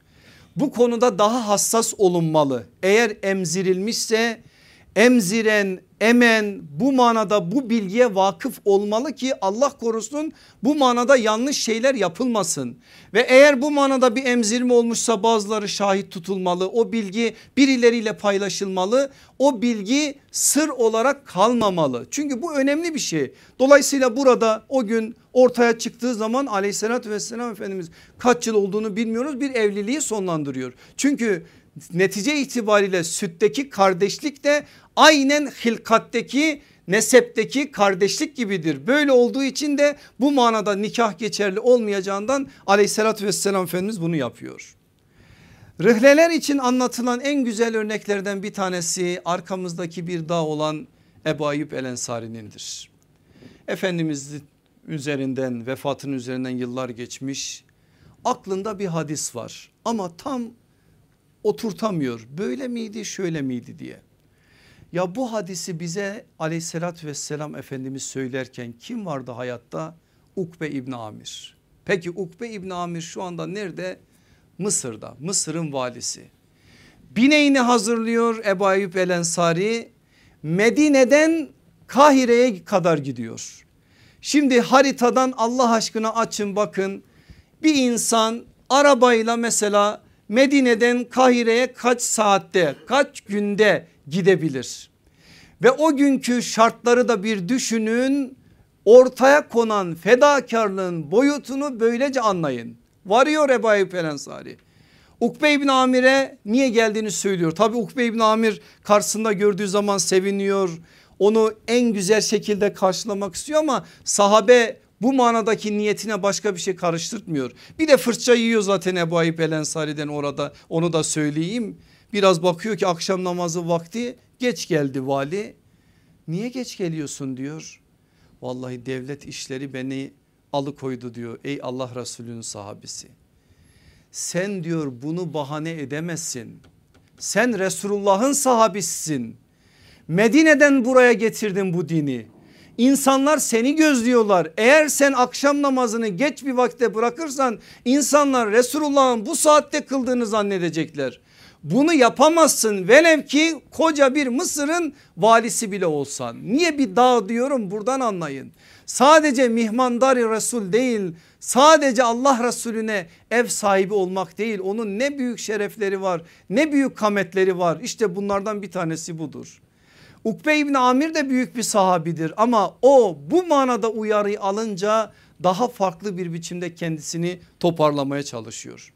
S1: Bu konuda daha hassas olunmalı eğer emzirilmişse emziren emen bu manada bu bilgiye vakıf olmalı ki Allah korusun bu manada yanlış şeyler yapılmasın. Ve eğer bu manada bir emzirme olmuşsa bazıları şahit tutulmalı. O bilgi birileriyle paylaşılmalı. O bilgi sır olarak kalmamalı. Çünkü bu önemli bir şey. Dolayısıyla burada o gün ortaya çıktığı zaman aleyhissalatü vesselam Efendimiz kaç yıl olduğunu bilmiyoruz bir evliliği sonlandırıyor. Çünkü netice itibariyle sütteki kardeşlik de aynen hilkatteki nesepteki kardeşlik gibidir. Böyle olduğu için de bu manada nikah geçerli olmayacağından aleyhissalatü vesselam Efendimiz bunu yapıyor. Rihleler için anlatılan en güzel örneklerden bir tanesi arkamızdaki bir dağ olan Ebu Ayyub El Ensari'nindir. Efendimiz üzerinden vefatının üzerinden yıllar geçmiş aklında bir hadis var ama tam oturtamıyor böyle miydi şöyle miydi diye. Ya bu hadisi bize aleyhissalatü vesselam Efendimiz söylerken kim vardı hayatta? Ukbe İbni Amir. Peki Ukbe İbni Amir şu anda nerede? Mısır'da Mısır'ın valisi. Bineğini hazırlıyor Ebu Ayyub El Ensari Medine'den Kahire'ye kadar gidiyor. Şimdi haritadan Allah aşkına açın bakın bir insan arabayla mesela Medine'den Kahire'ye kaç saatte kaç günde gidebilir? Ve o günkü şartları da bir düşünün ortaya konan fedakarlığın boyutunu böylece anlayın. Varıyor Ebu Ayyub El Ensari. Ukbe İbn Amir'e niye geldiğini söylüyor. Tabi Ukbe İbn Amir karşısında gördüğü zaman seviniyor. Onu en güzel şekilde karşılamak istiyor ama sahabe bu manadaki niyetine başka bir şey karıştırmıyor. Bir de fırça yiyor zaten Ebu Ayyub El Ensari'den orada onu da söyleyeyim. Biraz bakıyor ki akşam namazı vakti geç geldi vali. Niye geç geliyorsun diyor. Vallahi devlet işleri beni alıkoydu diyor ey Allah Resulü'nün sahabesi. Sen diyor bunu bahane edemezsin. Sen Resulullah'ın sahabisisin. Medine'den buraya getirdin bu dini. İnsanlar seni gözlüyorlar. Eğer sen akşam namazını geç bir vakte bırakırsan insanlar Resulullah'ın bu saatte kıldığını zannedecekler. Bunu yapamazsın velev ki koca bir Mısır'ın valisi bile olsan. Niye bir dağ diyorum buradan anlayın. Sadece mihmandari Resul değil sadece Allah Resulüne ev sahibi olmak değil onun ne büyük şerefleri var ne büyük kametleri var işte bunlardan bir tanesi budur. Ukbe İbni Amir de büyük bir sahabidir ama o bu manada uyarıyı alınca daha farklı bir biçimde kendisini toparlamaya çalışıyor.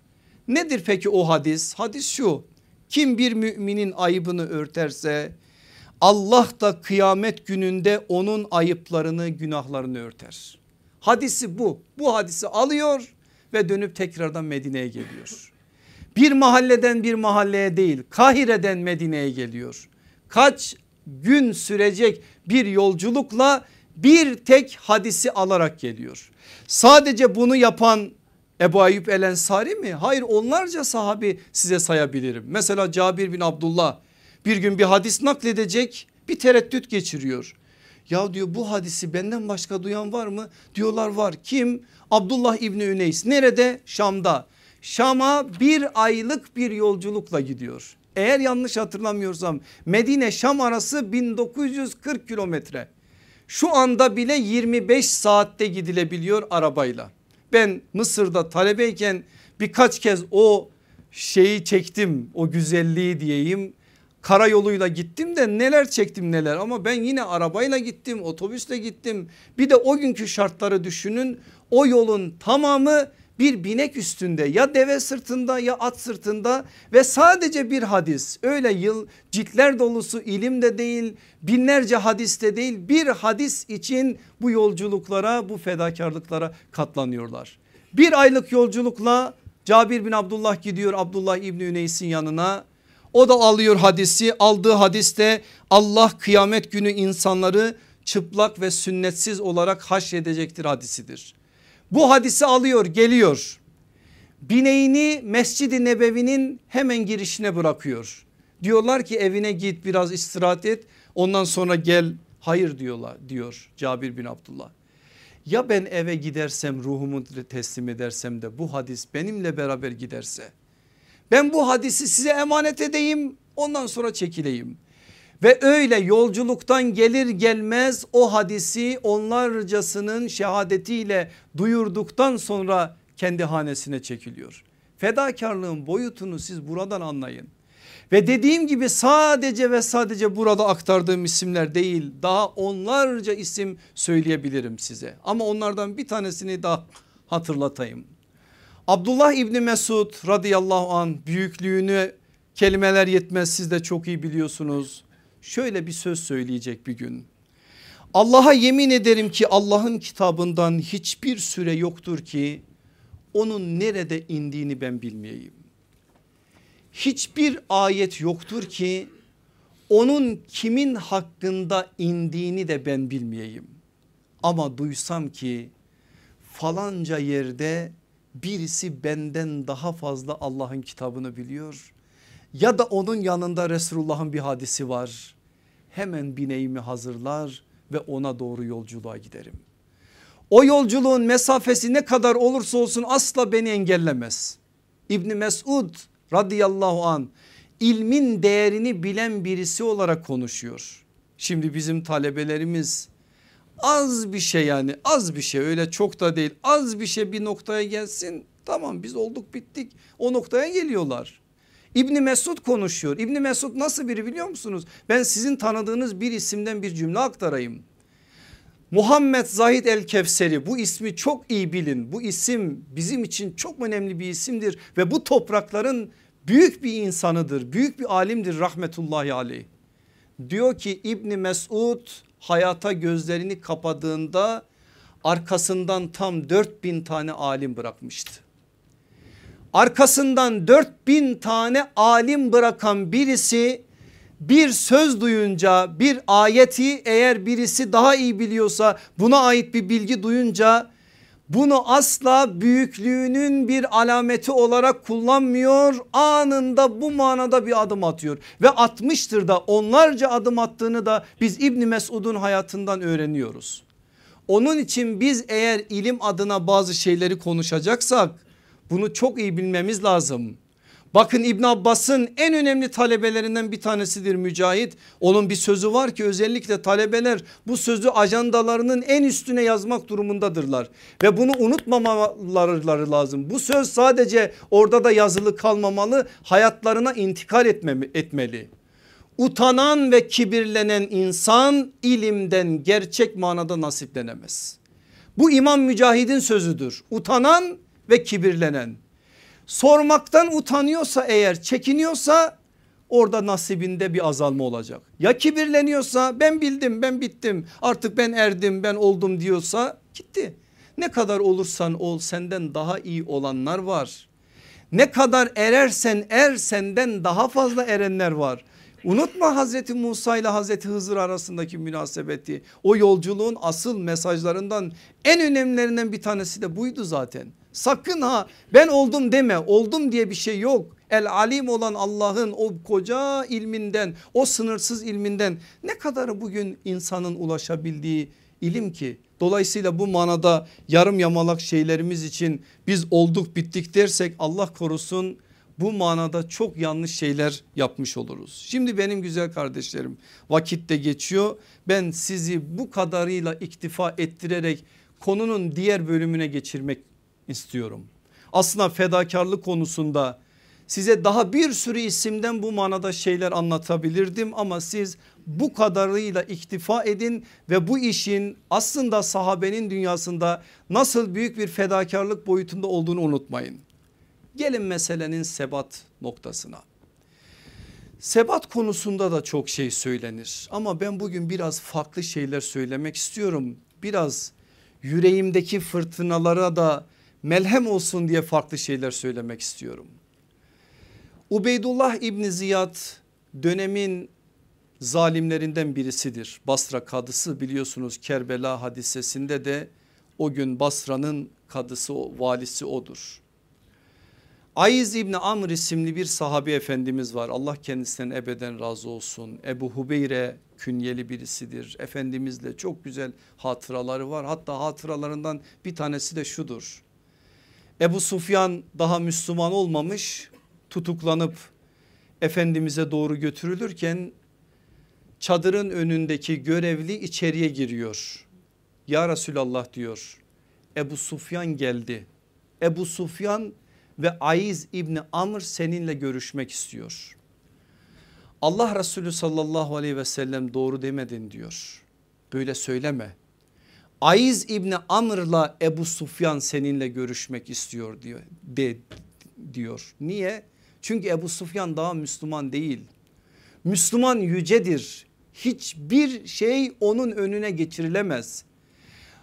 S1: Nedir peki o hadis? Hadis şu kim bir müminin ayıbını örterse Allah da kıyamet gününde onun ayıplarını günahlarını örter. Hadisi bu. Bu hadisi alıyor ve dönüp tekrardan Medine'ye geliyor. Bir mahalleden bir mahalleye değil Kahire'den Medine'ye geliyor. Kaç gün sürecek bir yolculukla bir tek hadisi alarak geliyor. Sadece bunu yapan Ebu Ayyub El Ensari mi? Hayır onlarca sahabi size sayabilirim. Mesela Cabir bin Abdullah bir gün bir hadis nakledecek bir tereddüt geçiriyor. Ya diyor bu hadisi benden başka duyan var mı? Diyorlar var. Kim? Abdullah İbni Üneys. Nerede? Şam'da. Şam'a bir aylık bir yolculukla gidiyor. Eğer yanlış hatırlamıyorsam Medine Şam arası 1940 kilometre. Şu anda bile 25 saatte gidilebiliyor arabayla. Ben Mısır'da talebeyken birkaç kez o şeyi çektim o güzelliği diyeyim. Karayoluyla gittim de neler çektim neler ama ben yine arabayla gittim otobüsle gittim. Bir de o günkü şartları düşünün o yolun tamamı bir binek üstünde ya deve sırtında ya at sırtında ve sadece bir hadis öyle yıl ciltler dolusu ilim de değil binlerce hadis de değil bir hadis için bu yolculuklara bu fedakarlıklara katlanıyorlar. Bir aylık yolculukla Cabir bin Abdullah gidiyor Abdullah İbni Üneys'in yanına o da alıyor hadisi aldığı hadiste Allah kıyamet günü insanları çıplak ve sünnetsiz olarak haşredecektir hadisidir. Bu hadisi alıyor geliyor. Bineğini Mescid-i Nebevi'nin hemen girişine bırakıyor. Diyorlar ki evine git biraz istirahat et ondan sonra gel. Hayır diyorlar diyor Cabir bin Abdullah. Ya ben eve gidersem ruhumu teslim edersem de bu hadis benimle beraber giderse ben bu hadisi size emanet edeyim ondan sonra çekileyim. Ve öyle yolculuktan gelir gelmez o hadisi onlarcasının şehadetiyle duyurduktan sonra kendi hanesine çekiliyor. Fedakarlığın boyutunu siz buradan anlayın. Ve dediğim gibi sadece ve sadece burada aktardığım isimler değil daha onlarca isim söyleyebilirim size. Ama onlardan bir tanesini daha hatırlatayım. Abdullah İbni Mesud radıyallahu an büyüklüğünü kelimeler yetmez siz de çok iyi biliyorsunuz. Şöyle bir söz söyleyecek bir gün. Allah'a yemin ederim ki Allah'ın kitabından hiçbir süre yoktur ki onun nerede indiğini ben bilmeyeyim. Hiçbir ayet yoktur ki onun kimin hakkında indiğini de ben bilmeyeyim. Ama duysam ki falanca yerde birisi benden daha fazla Allah'ın kitabını biliyor. Ya da onun yanında Resulullah'ın bir hadisi var. Hemen bineğimi hazırlar ve ona doğru yolculuğa giderim. O yolculuğun mesafesi ne kadar olursa olsun asla beni engellemez. İbni Mesud radıyallahu an ilmin değerini bilen birisi olarak konuşuyor. Şimdi bizim talebelerimiz az bir şey yani az bir şey öyle çok da değil az bir şey bir noktaya gelsin tamam biz olduk bittik o noktaya geliyorlar. İbni Mesud konuşuyor. İbni Mesud nasıl biri biliyor musunuz? Ben sizin tanıdığınız bir isimden bir cümle aktarayım. Muhammed Zahid el Kevseri bu ismi çok iyi bilin. Bu isim bizim için çok önemli bir isimdir ve bu toprakların büyük bir insanıdır. Büyük bir alimdir rahmetullahi aleyh. Diyor ki İbni Mesud hayata gözlerini kapadığında arkasından tam 4000 tane alim bırakmıştı. Arkasından 4000 tane alim bırakan birisi bir söz duyunca bir ayeti eğer birisi daha iyi biliyorsa buna ait bir bilgi duyunca bunu asla büyüklüğünün bir alameti olarak kullanmıyor anında bu manada bir adım atıyor ve atmıştır da onlarca adım attığını da biz İbni Mesud'un hayatından öğreniyoruz. Onun için biz eğer ilim adına bazı şeyleri konuşacaksak bunu çok iyi bilmemiz lazım. Bakın İbn Abbas'ın en önemli talebelerinden bir tanesidir Mücahit. Onun bir sözü var ki özellikle talebeler bu sözü ajandalarının en üstüne yazmak durumundadırlar. Ve bunu unutmamaları lazım. Bu söz sadece orada da yazılı kalmamalı hayatlarına intikal etmeli. Utanan ve kibirlenen insan ilimden gerçek manada nasiplenemez. Bu İmam Mücahid'in sözüdür. Utanan ve kibirlenen sormaktan utanıyorsa eğer çekiniyorsa orada nasibinde bir azalma olacak. Ya kibirleniyorsa ben bildim ben bittim artık ben erdim ben oldum diyorsa gitti. Ne kadar olursan ol senden daha iyi olanlar var. Ne kadar erersen er senden daha fazla erenler var. Unutma Hazreti Musa ile Hazreti Hızır arasındaki münasebeti. O yolculuğun asıl mesajlarından en önemlilerinden bir tanesi de buydu zaten. Sakın ha ben oldum deme oldum diye bir şey yok. El alim olan Allah'ın o koca ilminden o sınırsız ilminden ne kadarı bugün insanın ulaşabildiği ilim ki. Dolayısıyla bu manada yarım yamalak şeylerimiz için biz olduk bittik dersek Allah korusun bu manada çok yanlış şeyler yapmış oluruz. Şimdi benim güzel kardeşlerim vakit de geçiyor. Ben sizi bu kadarıyla iktifa ettirerek konunun diğer bölümüne geçirmek istiyorum. Aslında fedakarlık konusunda size daha bir sürü isimden bu manada şeyler anlatabilirdim ama siz bu kadarıyla iktifa edin ve bu işin aslında sahabenin dünyasında nasıl büyük bir fedakarlık boyutunda olduğunu unutmayın. Gelin meselenin sebat noktasına. Sebat konusunda da çok şey söylenir ama ben bugün biraz farklı şeyler söylemek istiyorum. Biraz yüreğimdeki fırtınalara da melhem olsun diye farklı şeyler söylemek istiyorum. Ubeydullah İbni Ziyad dönemin zalimlerinden birisidir. Basra kadısı biliyorsunuz Kerbela hadisesinde de o gün Basra'nın kadısı valisi odur. Ayz İbni Amr isimli bir sahabi efendimiz var. Allah kendisinden ebeden razı olsun. Ebu Hubeyre künyeli birisidir. Efendimizle çok güzel hatıraları var. Hatta hatıralarından bir tanesi de şudur. Ebu Sufyan daha Müslüman olmamış tutuklanıp Efendimiz'e doğru götürülürken çadırın önündeki görevli içeriye giriyor. Ya Resulallah diyor Ebu Sufyan geldi. Ebu Sufyan ve Aiz İbni Amr seninle görüşmek istiyor. Allah Resulü sallallahu aleyhi ve sellem doğru demedin diyor. Böyle söyleme. Aiz İbni Amr'la Ebu Sufyan seninle görüşmek istiyor diyor. De, diyor. Niye? Çünkü Ebu Sufyan daha Müslüman değil. Müslüman yücedir. Hiçbir şey onun önüne geçirilemez.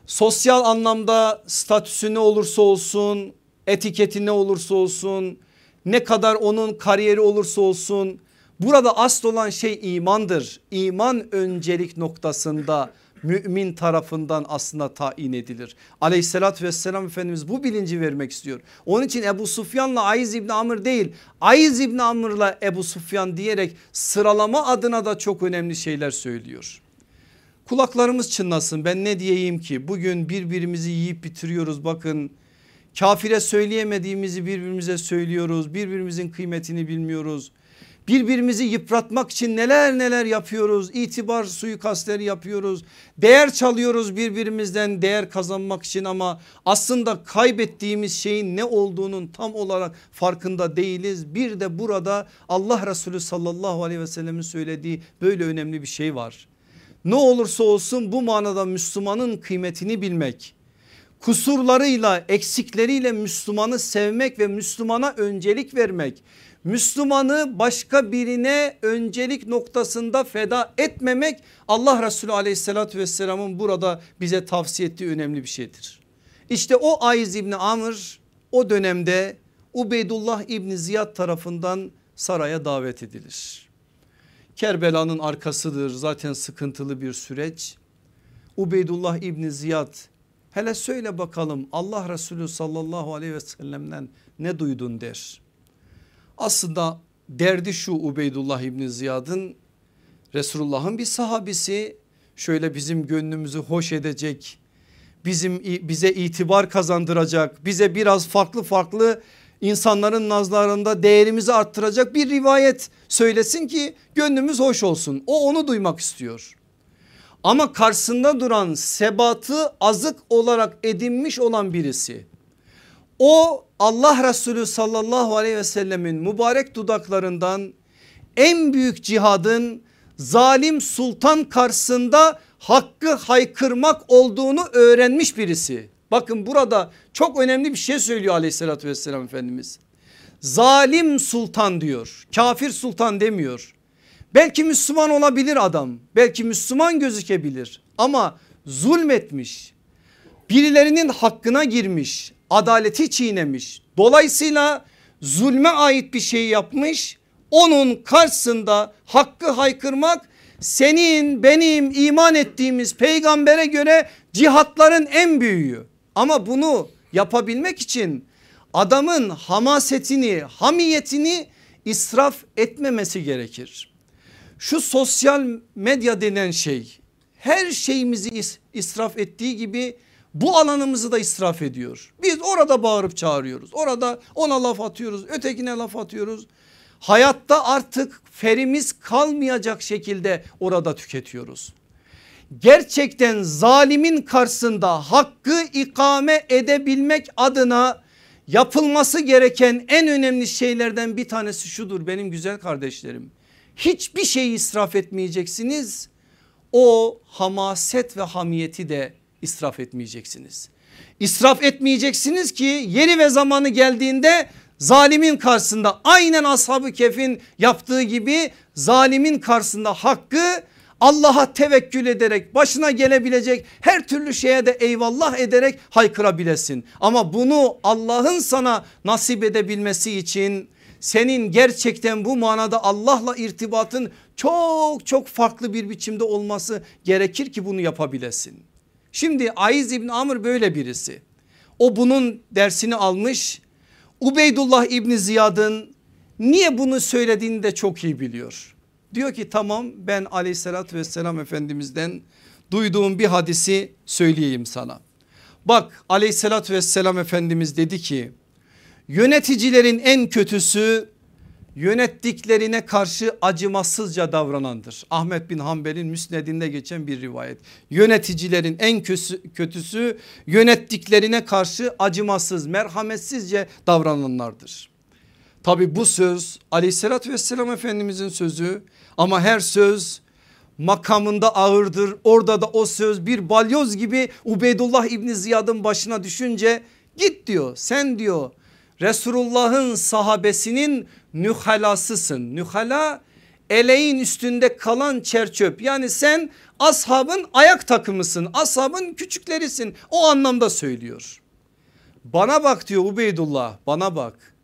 S1: Sosyal anlamda statüsü ne olursa olsun, etiketi ne olursa olsun, ne kadar onun kariyeri olursa olsun burada asıl olan şey imandır. İman öncelik noktasında mümin tarafından aslında tayin edilir. Aleyhissalatü vesselam Efendimiz bu bilinci vermek istiyor. Onun için Ebu Sufyan'la Ayz İbni Amr değil Ayz İbni Amr'la Ebu Sufyan diyerek sıralama adına da çok önemli şeyler söylüyor. Kulaklarımız çınlasın ben ne diyeyim ki bugün birbirimizi yiyip bitiriyoruz bakın. Kafire söyleyemediğimizi birbirimize söylüyoruz birbirimizin kıymetini bilmiyoruz. Birbirimizi yıpratmak için neler neler yapıyoruz. İtibar suikastleri yapıyoruz. Değer çalıyoruz birbirimizden değer kazanmak için ama aslında kaybettiğimiz şeyin ne olduğunun tam olarak farkında değiliz. Bir de burada Allah Resulü sallallahu aleyhi ve sellemin söylediği böyle önemli bir şey var. Ne olursa olsun bu manada Müslümanın kıymetini bilmek kusurlarıyla eksikleriyle Müslümanı sevmek ve Müslümana öncelik vermek Müslümanı başka birine öncelik noktasında feda etmemek Allah Resulü aleyhissalatü vesselamın burada bize tavsiye ettiği önemli bir şeydir. İşte o Aiz İbni Amr o dönemde Ubeydullah İbni Ziyad tarafından saraya davet edilir. Kerbela'nın arkasıdır zaten sıkıntılı bir süreç. Ubeydullah İbni Ziyad hele söyle bakalım Allah Resulü sallallahu aleyhi ve sellem'den ne duydun der. Aslında derdi şu Ubeydullah İbni Ziyad'ın Resulullah'ın bir sahabisi şöyle bizim gönlümüzü hoş edecek bizim bize itibar kazandıracak bize biraz farklı farklı insanların nazlarında değerimizi arttıracak bir rivayet söylesin ki gönlümüz hoş olsun o onu duymak istiyor. Ama karşısında duran sebatı azık olarak edinmiş olan birisi o Allah Resulü sallallahu aleyhi ve sellemin mübarek dudaklarından en büyük cihadın zalim sultan karşısında hakkı haykırmak olduğunu öğrenmiş birisi. Bakın burada çok önemli bir şey söylüyor aleyhissalatü vesselam Efendimiz. Zalim sultan diyor kafir sultan demiyor. Belki Müslüman olabilir adam belki Müslüman gözükebilir ama zulmetmiş birilerinin hakkına girmiş adaleti çiğnemiş. Dolayısıyla zulme ait bir şey yapmış. Onun karşısında hakkı haykırmak senin benim iman ettiğimiz peygambere göre cihatların en büyüğü. Ama bunu yapabilmek için adamın hamasetini hamiyetini israf etmemesi gerekir. Şu sosyal medya denen şey her şeyimizi israf ettiği gibi bu alanımızı da israf ediyor. Biz orada bağırıp çağırıyoruz. Orada ona laf atıyoruz ötekine laf atıyoruz. Hayatta artık ferimiz kalmayacak şekilde orada tüketiyoruz. Gerçekten zalimin karşısında hakkı ikame edebilmek adına yapılması gereken en önemli şeylerden bir tanesi şudur benim güzel kardeşlerim. Hiçbir şeyi israf etmeyeceksiniz. O hamaset ve hamiyeti de israf etmeyeceksiniz. İsraf etmeyeceksiniz ki yeri ve zamanı geldiğinde zalimin karşısında aynen ashabı kefin yaptığı gibi zalimin karşısında hakkı Allah'a tevekkül ederek başına gelebilecek her türlü şeye de eyvallah ederek haykırabilesin. Ama bunu Allah'ın sana nasip edebilmesi için senin gerçekten bu manada Allah'la irtibatın çok çok farklı bir biçimde olması gerekir ki bunu yapabilesin. Şimdi Aiz İbni Amr böyle birisi. O bunun dersini almış. Ubeydullah İbni Ziyad'ın niye bunu söylediğini de çok iyi biliyor. Diyor ki tamam ben aleyhissalatü vesselam efendimizden duyduğum bir hadisi söyleyeyim sana. Bak aleyhissalatü vesselam efendimiz dedi ki yöneticilerin en kötüsü yönettiklerine karşı acımasızca davranandır. Ahmet bin Hanbel'in müsnedinde geçen bir rivayet. Yöneticilerin en kötüsü yönettiklerine karşı acımasız merhametsizce davrananlardır. Tabi bu söz aleyhissalatü vesselam efendimizin sözü ama her söz makamında ağırdır. Orada da o söz bir balyoz gibi Ubeydullah İbni Ziyad'ın başına düşünce git diyor sen diyor Resulullah'ın sahabesinin nühalasısın. Nühala eleğin üstünde kalan çerçöp yani sen ashabın ayak takımısın ashabın küçüklerisin o anlamda söylüyor. Bana bak diyor Ubeydullah bana bak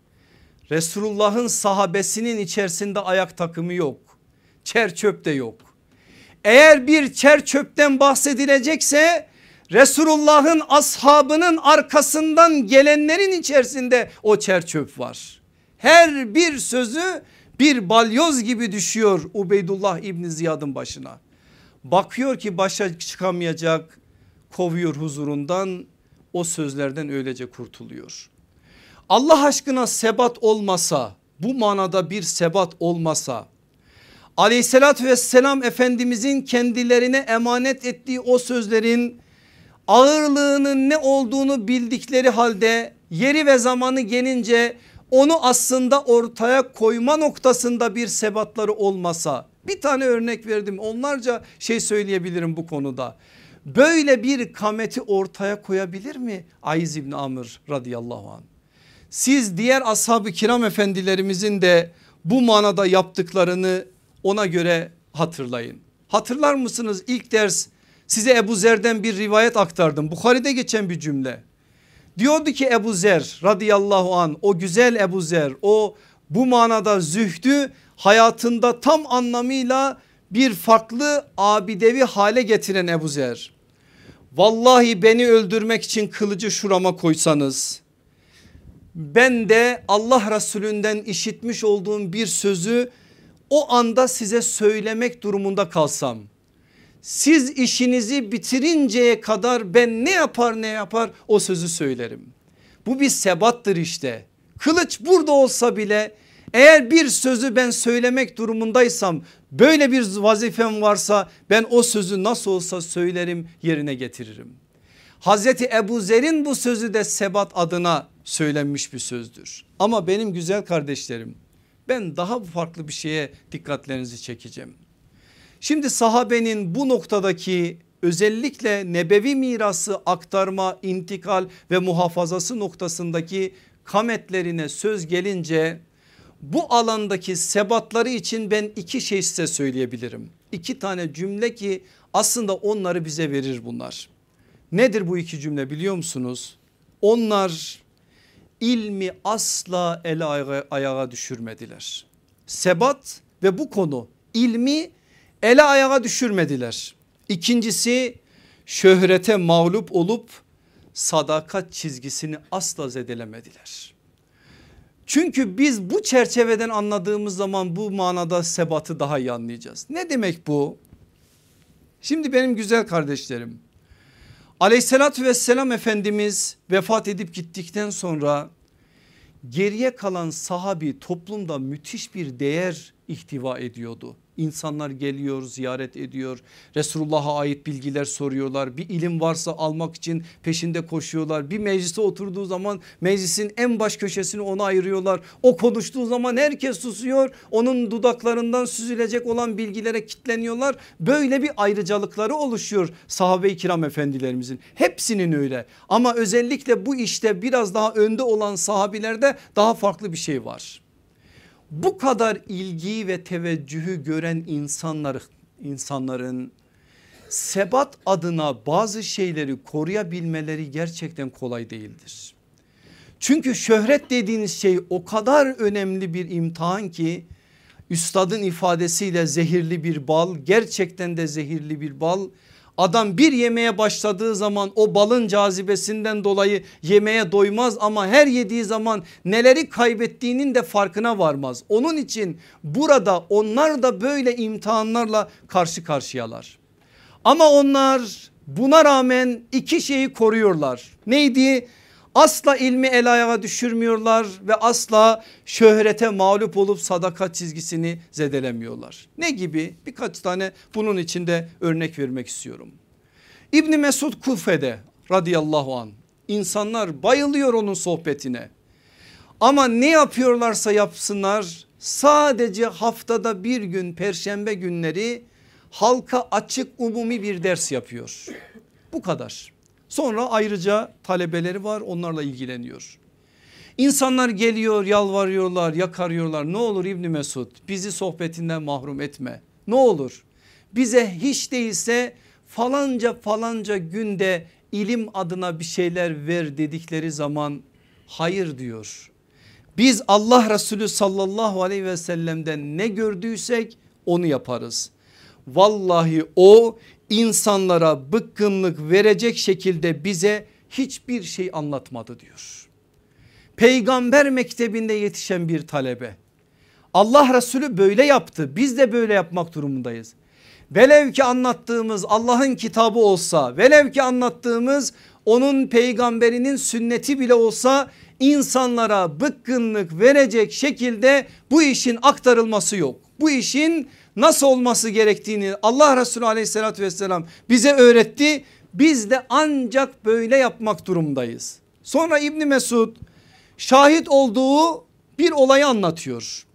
S1: Resulullah'ın sahabesinin içerisinde ayak takımı yok çerçöp de yok. Eğer bir çerçöpten bahsedilecekse Resulullah'ın ashabının arkasından gelenlerin içerisinde o çerçöp var. Her bir sözü bir balyoz gibi düşüyor Ubeydullah İbni Ziyad'ın başına. Bakıyor ki başa çıkamayacak kovuyor huzurundan o sözlerden öylece kurtuluyor. Allah aşkına sebat olmasa bu manada bir sebat olmasa aleyhissalatü vesselam efendimizin kendilerine emanet ettiği o sözlerin ağırlığının ne olduğunu bildikleri halde yeri ve zamanı gelince onu aslında ortaya koyma noktasında bir sebatları olmasa bir tane örnek verdim onlarca şey söyleyebilirim bu konuda. Böyle bir kameti ortaya koyabilir mi Ayz İbni Amr radıyallahu anh? Siz diğer ashab-ı kiram efendilerimizin de bu manada yaptıklarını ona göre hatırlayın. Hatırlar mısınız ilk ders size Ebu Zer'den bir rivayet aktardım. Bukhari'de geçen bir cümle. Diyordu ki Ebu Zer radıyallahu an o güzel Ebu Zer o bu manada zühdü hayatında tam anlamıyla bir farklı abidevi hale getiren Ebu Zer. Vallahi beni öldürmek için kılıcı şurama koysanız ben de Allah Resulünden işitmiş olduğum bir sözü o anda size söylemek durumunda kalsam siz işinizi bitirinceye kadar ben ne yapar ne yapar o sözü söylerim. Bu bir sebattır işte. Kılıç burada olsa bile eğer bir sözü ben söylemek durumundaysam böyle bir vazifem varsa ben o sözü nasıl olsa söylerim yerine getiririm. Hazreti Ebu Zer'in bu sözü de sebat adına söylenmiş bir sözdür. Ama benim güzel kardeşlerim ben daha farklı bir şeye dikkatlerinizi çekeceğim. Şimdi sahabenin bu noktadaki özellikle nebevi mirası aktarma, intikal ve muhafazası noktasındaki kametlerine söz gelince bu alandaki sebatları için ben iki şey size söyleyebilirim. İki tane cümle ki aslında onları bize verir bunlar. Nedir bu iki cümle biliyor musunuz? Onlar ilmi asla ele ayağa düşürmediler. Sebat ve bu konu ilmi ele ayağa düşürmediler. İkincisi şöhrete mağlup olup sadakat çizgisini asla zedelemediler. Çünkü biz bu çerçeveden anladığımız zaman bu manada sebatı daha iyi anlayacağız. Ne demek bu? Şimdi benim güzel kardeşlerim aleyhissalatü vesselam Efendimiz vefat edip gittikten sonra geriye kalan sahabi toplumda müthiş bir değer ihtiva ediyordu. İnsanlar geliyor ziyaret ediyor. Resulullah'a ait bilgiler soruyorlar. Bir ilim varsa almak için peşinde koşuyorlar. Bir meclise oturduğu zaman meclisin en baş köşesini ona ayırıyorlar. O konuştuğu zaman herkes susuyor. Onun dudaklarından süzülecek olan bilgilere kitleniyorlar. Böyle bir ayrıcalıkları oluşuyor sahabe-i kiram efendilerimizin. Hepsinin öyle. Ama özellikle bu işte biraz daha önde olan sahabilerde daha farklı bir şey var bu kadar ilgiyi ve teveccühü gören insanlar, insanların sebat adına bazı şeyleri koruyabilmeleri gerçekten kolay değildir. Çünkü şöhret dediğiniz şey o kadar önemli bir imtihan ki üstadın ifadesiyle zehirli bir bal gerçekten de zehirli bir bal Adam bir yemeye başladığı zaman o balın cazibesinden dolayı yemeye doymaz ama her yediği zaman neleri kaybettiğinin de farkına varmaz. Onun için burada onlar da böyle imtihanlarla karşı karşıyalar. Ama onlar buna rağmen iki şeyi koruyorlar. Neydi? Asla ilmi el ayağa düşürmüyorlar ve asla şöhrete mağlup olup sadaka çizgisini zedelemiyorlar. Ne gibi birkaç tane bunun içinde örnek vermek istiyorum. İbni Mesud Kufe'de radıyallahu an insanlar bayılıyor onun sohbetine. Ama ne yapıyorlarsa yapsınlar sadece haftada bir gün perşembe günleri halka açık umumi bir ders yapıyor. Bu kadar. Sonra ayrıca talebeleri var onlarla ilgileniyor. İnsanlar geliyor yalvarıyorlar yakarıyorlar ne olur İbni Mesud bizi sohbetinden mahrum etme ne olur bize hiç değilse falanca falanca günde ilim adına bir şeyler ver dedikleri zaman hayır diyor. Biz Allah Resulü sallallahu aleyhi ve sellem'den ne gördüysek onu yaparız. Vallahi o insanlara bıkkınlık verecek şekilde bize hiçbir şey anlatmadı diyor. Peygamber mektebinde yetişen bir talebe. Allah Resulü böyle yaptı biz de böyle yapmak durumundayız. Velev ki anlattığımız Allah'ın kitabı olsa velev ki anlattığımız onun peygamberinin sünneti bile olsa insanlara bıkkınlık verecek şekilde bu işin aktarılması yok. Bu işin nasıl olması gerektiğini Allah Resulü aleyhissalatü vesselam bize öğretti. Biz de ancak böyle yapmak durumdayız. Sonra İbni Mesud şahit olduğu bir olayı anlatıyor.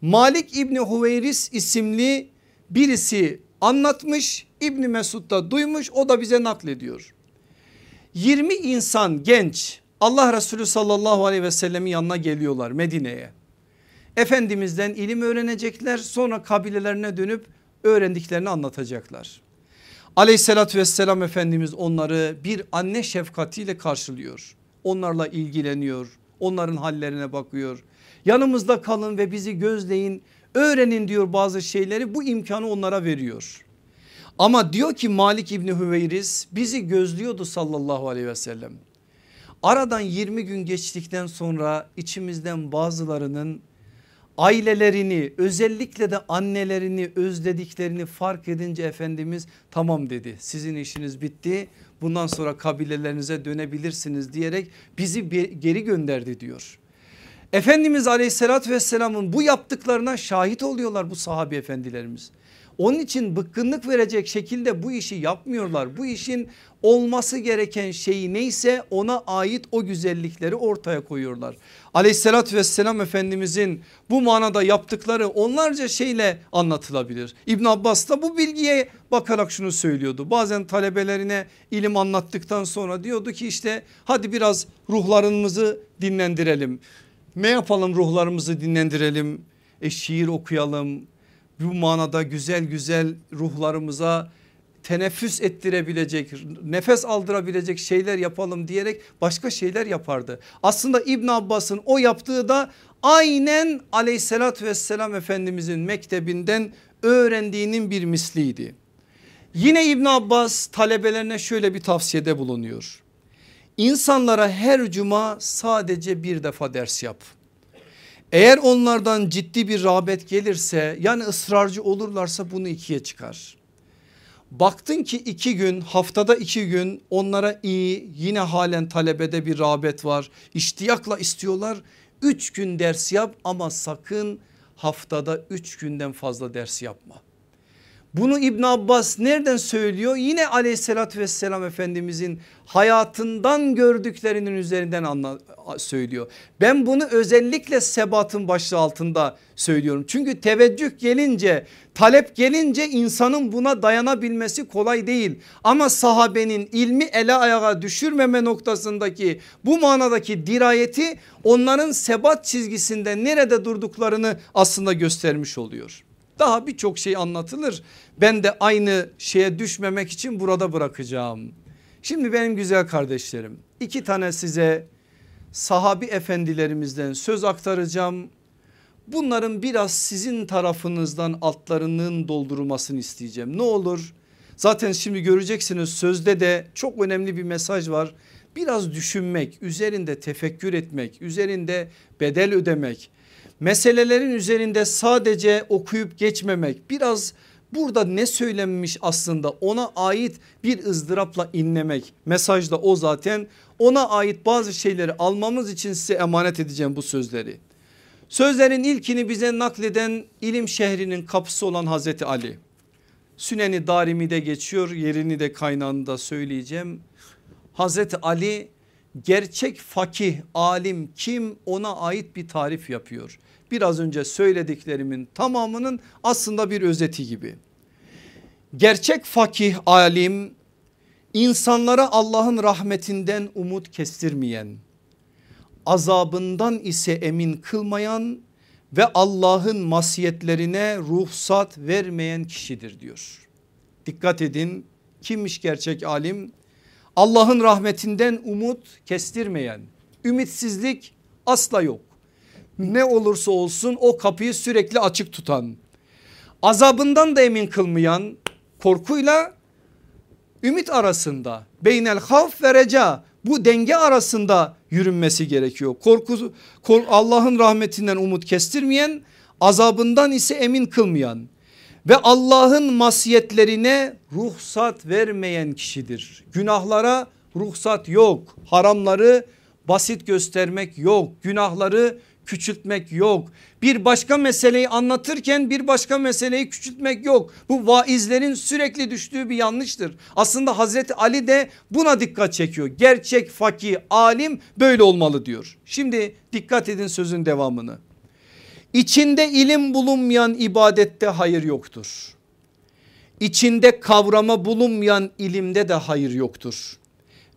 S1: Malik İbni Huveyris isimli birisi anlatmış İbni Mesud da duymuş o da bize naklediyor. 20 insan genç Allah Resulü sallallahu aleyhi ve sellemin yanına geliyorlar Medine'ye. Efendimizden ilim öğrenecekler sonra kabilelerine dönüp öğrendiklerini anlatacaklar. Aleyhissalatü vesselam Efendimiz onları bir anne şefkatiyle karşılıyor. Onlarla ilgileniyor onların hallerine bakıyor. Yanımızda kalın ve bizi gözleyin öğrenin diyor bazı şeyleri bu imkanı onlara veriyor. Ama diyor ki Malik İbni Hüveyriz bizi gözlüyordu sallallahu aleyhi ve sellem. Aradan 20 gün geçtikten sonra içimizden bazılarının ailelerini özellikle de annelerini özlediklerini fark edince Efendimiz tamam dedi sizin işiniz bitti bundan sonra kabilelerinize dönebilirsiniz diyerek bizi geri gönderdi diyor. Efendimiz aleyhissalatü vesselamın bu yaptıklarına şahit oluyorlar bu sahabi efendilerimiz. Onun için bıkkınlık verecek şekilde bu işi yapmıyorlar. Bu işin olması gereken şeyi neyse ona ait o güzellikleri ortaya koyuyorlar. Aleyhissalatü vesselam Efendimizin bu manada yaptıkları onlarca şeyle anlatılabilir. İbn Abbas da bu bilgiye bakarak şunu söylüyordu. Bazen talebelerine ilim anlattıktan sonra diyordu ki işte hadi biraz ruhlarımızı dinlendirelim. Ne yapalım ruhlarımızı dinlendirelim? E şiir okuyalım, bu manada güzel güzel ruhlarımıza teneffüs ettirebilecek nefes aldırabilecek şeyler yapalım diyerek başka şeyler yapardı. Aslında İbn Abbas'ın o yaptığı da aynen aleyhissalatü vesselam efendimizin mektebinden öğrendiğinin bir misliydi. Yine İbn Abbas talebelerine şöyle bir tavsiyede bulunuyor. İnsanlara her cuma sadece bir defa ders yap. Eğer onlardan ciddi bir rağbet gelirse yani ısrarcı olurlarsa bunu ikiye çıkar. Baktın ki iki gün haftada iki gün onlara iyi yine halen talebede bir rağbet var. İştiyakla istiyorlar. Üç gün ders yap ama sakın haftada üç günden fazla ders yapma. Bunu İbn Abbas nereden söylüyor? Yine aleyhissalatü vesselam efendimizin hayatından gördüklerinin üzerinden anla, söylüyor. Ben bunu özellikle sebatın başlığı altında söylüyorum. Çünkü teveccüh gelince talep gelince insanın buna dayanabilmesi kolay değil. Ama sahabenin ilmi ele ayağa düşürmeme noktasındaki bu manadaki dirayeti onların sebat çizgisinde nerede durduklarını aslında göstermiş oluyor. Daha birçok şey anlatılır. Ben de aynı şeye düşmemek için burada bırakacağım. Şimdi benim güzel kardeşlerim iki tane size sahabi efendilerimizden söz aktaracağım. Bunların biraz sizin tarafınızdan altlarının doldurulmasını isteyeceğim. Ne olur zaten şimdi göreceksiniz sözde de çok önemli bir mesaj var. Biraz düşünmek, üzerinde tefekkür etmek, üzerinde bedel ödemek, meselelerin üzerinde sadece okuyup geçmemek biraz Burada ne söylenmiş aslında ona ait bir ızdırapla inlemek. Mesaj da o zaten ona ait bazı şeyleri almamız için size emanet edeceğim bu sözleri. Sözlerin ilkini bize nakleden ilim şehrinin kapısı olan Hazreti Ali. Süneni Darimi'de geçiyor yerini de kaynağını da söyleyeceğim. Hazreti Ali gerçek fakih alim kim ona ait bir tarif yapıyor. Biraz önce söylediklerimin tamamının aslında bir özeti gibi. Gerçek fakih alim insanlara Allah'ın rahmetinden umut kestirmeyen, azabından ise emin kılmayan ve Allah'ın masiyetlerine ruhsat vermeyen kişidir diyor. Dikkat edin kimmiş gerçek alim? Allah'ın rahmetinden umut kestirmeyen, ümitsizlik asla yok. Ne olursa olsun o kapıyı sürekli açık tutan, azabından da emin kılmayan, korkuyla ümit arasında beynel havf ve reca bu denge arasında yürünmesi gerekiyor. Korku Allah'ın rahmetinden umut kestirmeyen azabından ise emin kılmayan ve Allah'ın masiyetlerine ruhsat vermeyen kişidir. Günahlara ruhsat yok. Haramları basit göstermek yok. Günahları küçültmek yok. Bir başka meseleyi anlatırken bir başka meseleyi küçültmek yok. Bu vaizlerin sürekli düştüğü bir yanlıştır. Aslında Hazreti Ali de buna dikkat çekiyor. Gerçek fakih alim böyle olmalı diyor. Şimdi dikkat edin sözün devamını. İçinde ilim bulunmayan ibadette hayır yoktur. İçinde kavrama bulunmayan ilimde de hayır yoktur.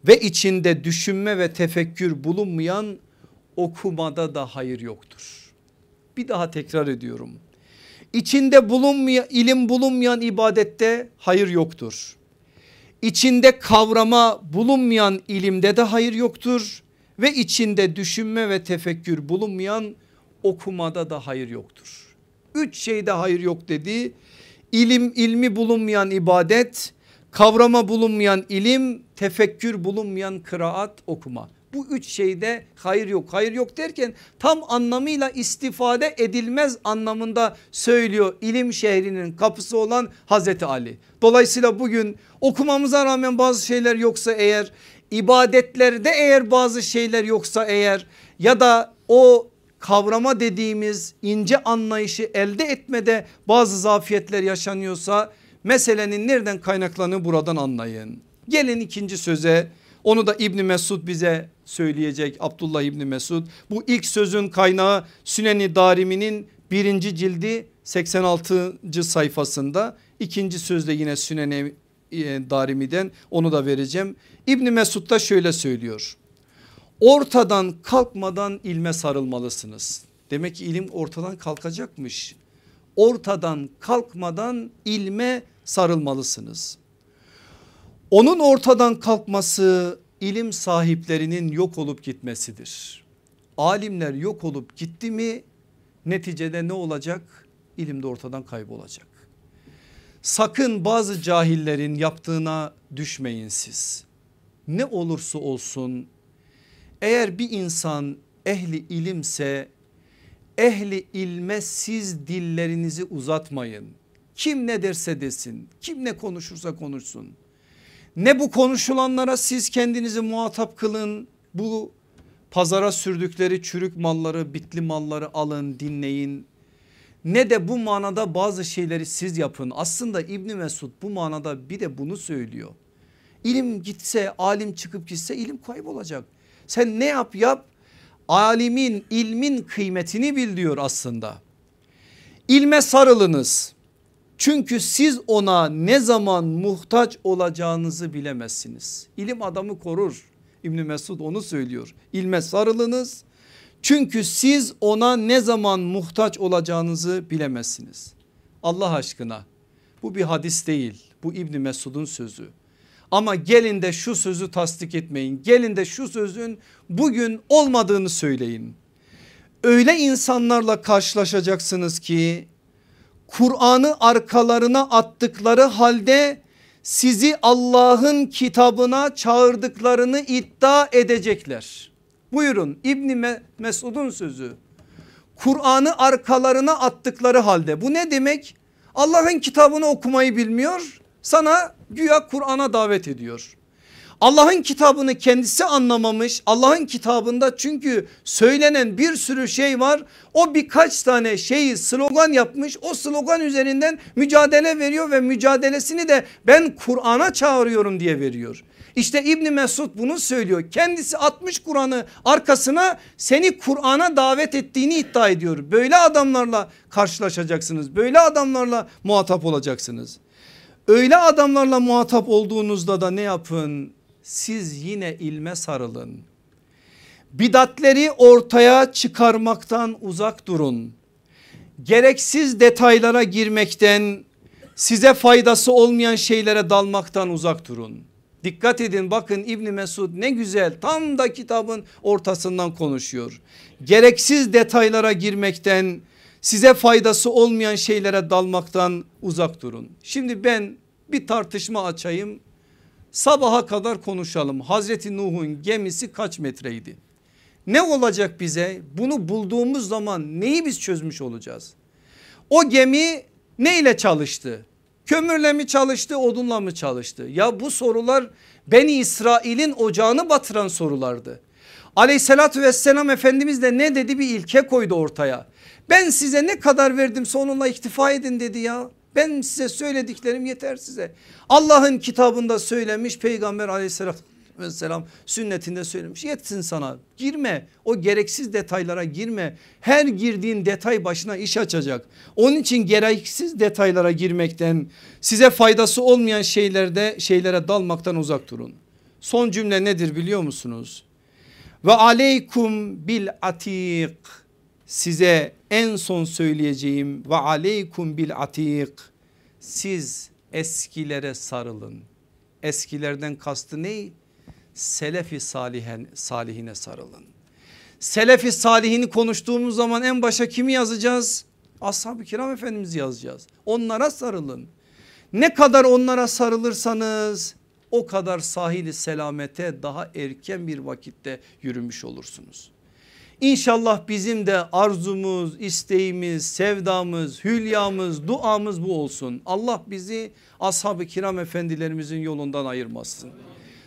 S1: Ve içinde düşünme ve tefekkür bulunmayan okumada da hayır yoktur. Bir daha tekrar ediyorum. İçinde bulunmayan ilim bulunmayan ibadette hayır yoktur. İçinde kavrama bulunmayan ilimde de hayır yoktur ve içinde düşünme ve tefekkür bulunmayan okumada da hayır yoktur. Üç şeyde hayır yok dedi. İlim ilmi bulunmayan ibadet, kavrama bulunmayan ilim, tefekkür bulunmayan kıraat okuma. Bu üç şeyde hayır yok hayır yok derken tam anlamıyla istifade edilmez anlamında söylüyor ilim şehrinin kapısı olan Hazreti Ali. Dolayısıyla bugün okumamıza rağmen bazı şeyler yoksa eğer ibadetlerde eğer bazı şeyler yoksa eğer ya da o kavrama dediğimiz ince anlayışı elde etmede bazı zafiyetler yaşanıyorsa meselenin nereden kaynaklandığını buradan anlayın. Gelin ikinci söze onu da İbni Mesud bize söyleyecek Abdullah İbni Mesud. Bu ilk sözün kaynağı Süneni Darimi'nin birinci cildi 86. sayfasında. ikinci sözde yine Süneni e, Darimi'den onu da vereceğim. İbni Mesud da şöyle söylüyor. Ortadan kalkmadan ilme sarılmalısınız. Demek ki ilim ortadan kalkacakmış. Ortadan kalkmadan ilme sarılmalısınız. Onun ortadan kalkması ilim sahiplerinin yok olup gitmesidir. Alimler yok olup gitti mi neticede ne olacak? İlim de ortadan kaybolacak. Sakın bazı cahillerin yaptığına düşmeyin siz. Ne olursa olsun eğer bir insan ehli ilimse ehli ilme siz dillerinizi uzatmayın. Kim ne derse desin, kim ne konuşursa konuşsun. Ne bu konuşulanlara siz kendinizi muhatap kılın. Bu pazara sürdükleri çürük malları, bitli malları alın, dinleyin. Ne de bu manada bazı şeyleri siz yapın. Aslında İbni Mesud bu manada bir de bunu söylüyor. İlim gitse, alim çıkıp gitse ilim kaybolacak. Sen ne yap yap alimin ilmin kıymetini bil diyor aslında. İlme sarılınız. Çünkü siz ona ne zaman muhtaç olacağınızı bilemezsiniz. İlim adamı korur. İbni Mesud onu söylüyor. İlme sarılınız. Çünkü siz ona ne zaman muhtaç olacağınızı bilemezsiniz. Allah aşkına bu bir hadis değil. Bu İbni Mesud'un sözü. Ama gelin de şu sözü tasdik etmeyin. Gelin de şu sözün bugün olmadığını söyleyin. Öyle insanlarla karşılaşacaksınız ki Kur'an'ı arkalarına attıkları halde sizi Allah'ın kitabına çağırdıklarını iddia edecekler. Buyurun İbni Mesud'un sözü. Kur'an'ı arkalarına attıkları halde bu ne demek? Allah'ın kitabını okumayı bilmiyor. Sana güya Kur'an'a davet ediyor. Allah'ın kitabını kendisi anlamamış. Allah'ın kitabında çünkü söylenen bir sürü şey var. O birkaç tane şeyi slogan yapmış. O slogan üzerinden mücadele veriyor ve mücadelesini de ben Kur'an'a çağırıyorum diye veriyor. İşte İbni Mesud bunu söylüyor. Kendisi 60 Kur'an'ı arkasına seni Kur'an'a davet ettiğini iddia ediyor. Böyle adamlarla karşılaşacaksınız. Böyle adamlarla muhatap olacaksınız. Öyle adamlarla muhatap olduğunuzda da ne yapın? Siz yine ilme sarılın. Bidatleri ortaya çıkarmaktan uzak durun. Gereksiz detaylara girmekten size faydası olmayan şeylere dalmaktan uzak durun. Dikkat edin bakın İbni Mesud ne güzel tam da kitabın ortasından konuşuyor. Gereksiz detaylara girmekten size faydası olmayan şeylere dalmaktan uzak durun. Şimdi ben bir tartışma açayım sabaha kadar konuşalım. Hazreti Nuh'un gemisi kaç metreydi? Ne olacak bize? Bunu bulduğumuz zaman neyi biz çözmüş olacağız? O gemi neyle çalıştı? Kömürle mi çalıştı odunla mı çalıştı? Ya bu sorular Beni İsrail'in ocağını batıran sorulardı. Aleyhissalatü vesselam Efendimiz de ne dedi bir ilke koydu ortaya. Ben size ne kadar verdim onunla iktifa edin dedi ya. Ben size söylediklerim yeter size. Allah'ın kitabında söylemiş peygamber aleyhissalatü vesselam sünnetinde söylemiş yetsin sana. Girme. O gereksiz detaylara girme. Her girdiğin detay başına iş açacak. Onun için gereksiz detaylara girmekten size faydası olmayan şeylerde şeylere dalmaktan uzak durun. Son cümle nedir biliyor musunuz? Ve aleykum bil atik size en son söyleyeceğim ve aleykum bil atik siz eskilere sarılın eskilerden kastı ne Selefi salihen, salihine sarılın. Selefi salihini konuştuğumuz zaman en başa kimi yazacağız? Ashab-ı kiram efendimizi yazacağız. Onlara sarılın. Ne kadar onlara sarılırsanız o kadar sahili selamete daha erken bir vakitte yürümüş olursunuz. İnşallah bizim de arzumuz, isteğimiz, sevdamız, hülyamız, duamız bu olsun. Allah bizi ashab-ı kiram efendilerimizin yolundan ayırmasın.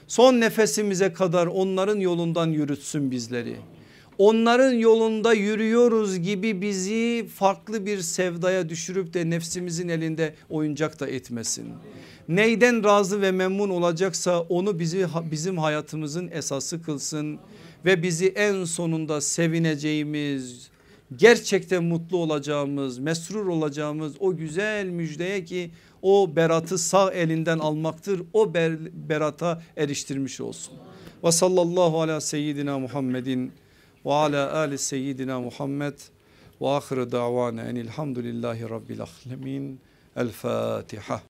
S1: Son nefesimize kadar onların yolundan yürütsün bizleri. Onların yolunda yürüyoruz gibi bizi farklı bir sevdaya düşürüp de nefsimizin elinde oyuncak da etmesin. Neyden razı ve memnun olacaksa onu bizi bizim hayatımızın esası kılsın ve bizi en sonunda sevineceğimiz, gerçekten mutlu olacağımız, mesrur olacağımız o güzel müjdeye ki o beratı sağ elinden almaktır. O ber, berata eriştirmiş olsun. Ve sallallahu ala seyyidina Muhammedin ve ala ali seyyidina Muhammed ve ahire davana enilhamdülillahi rabbil alemin. El Fatiha.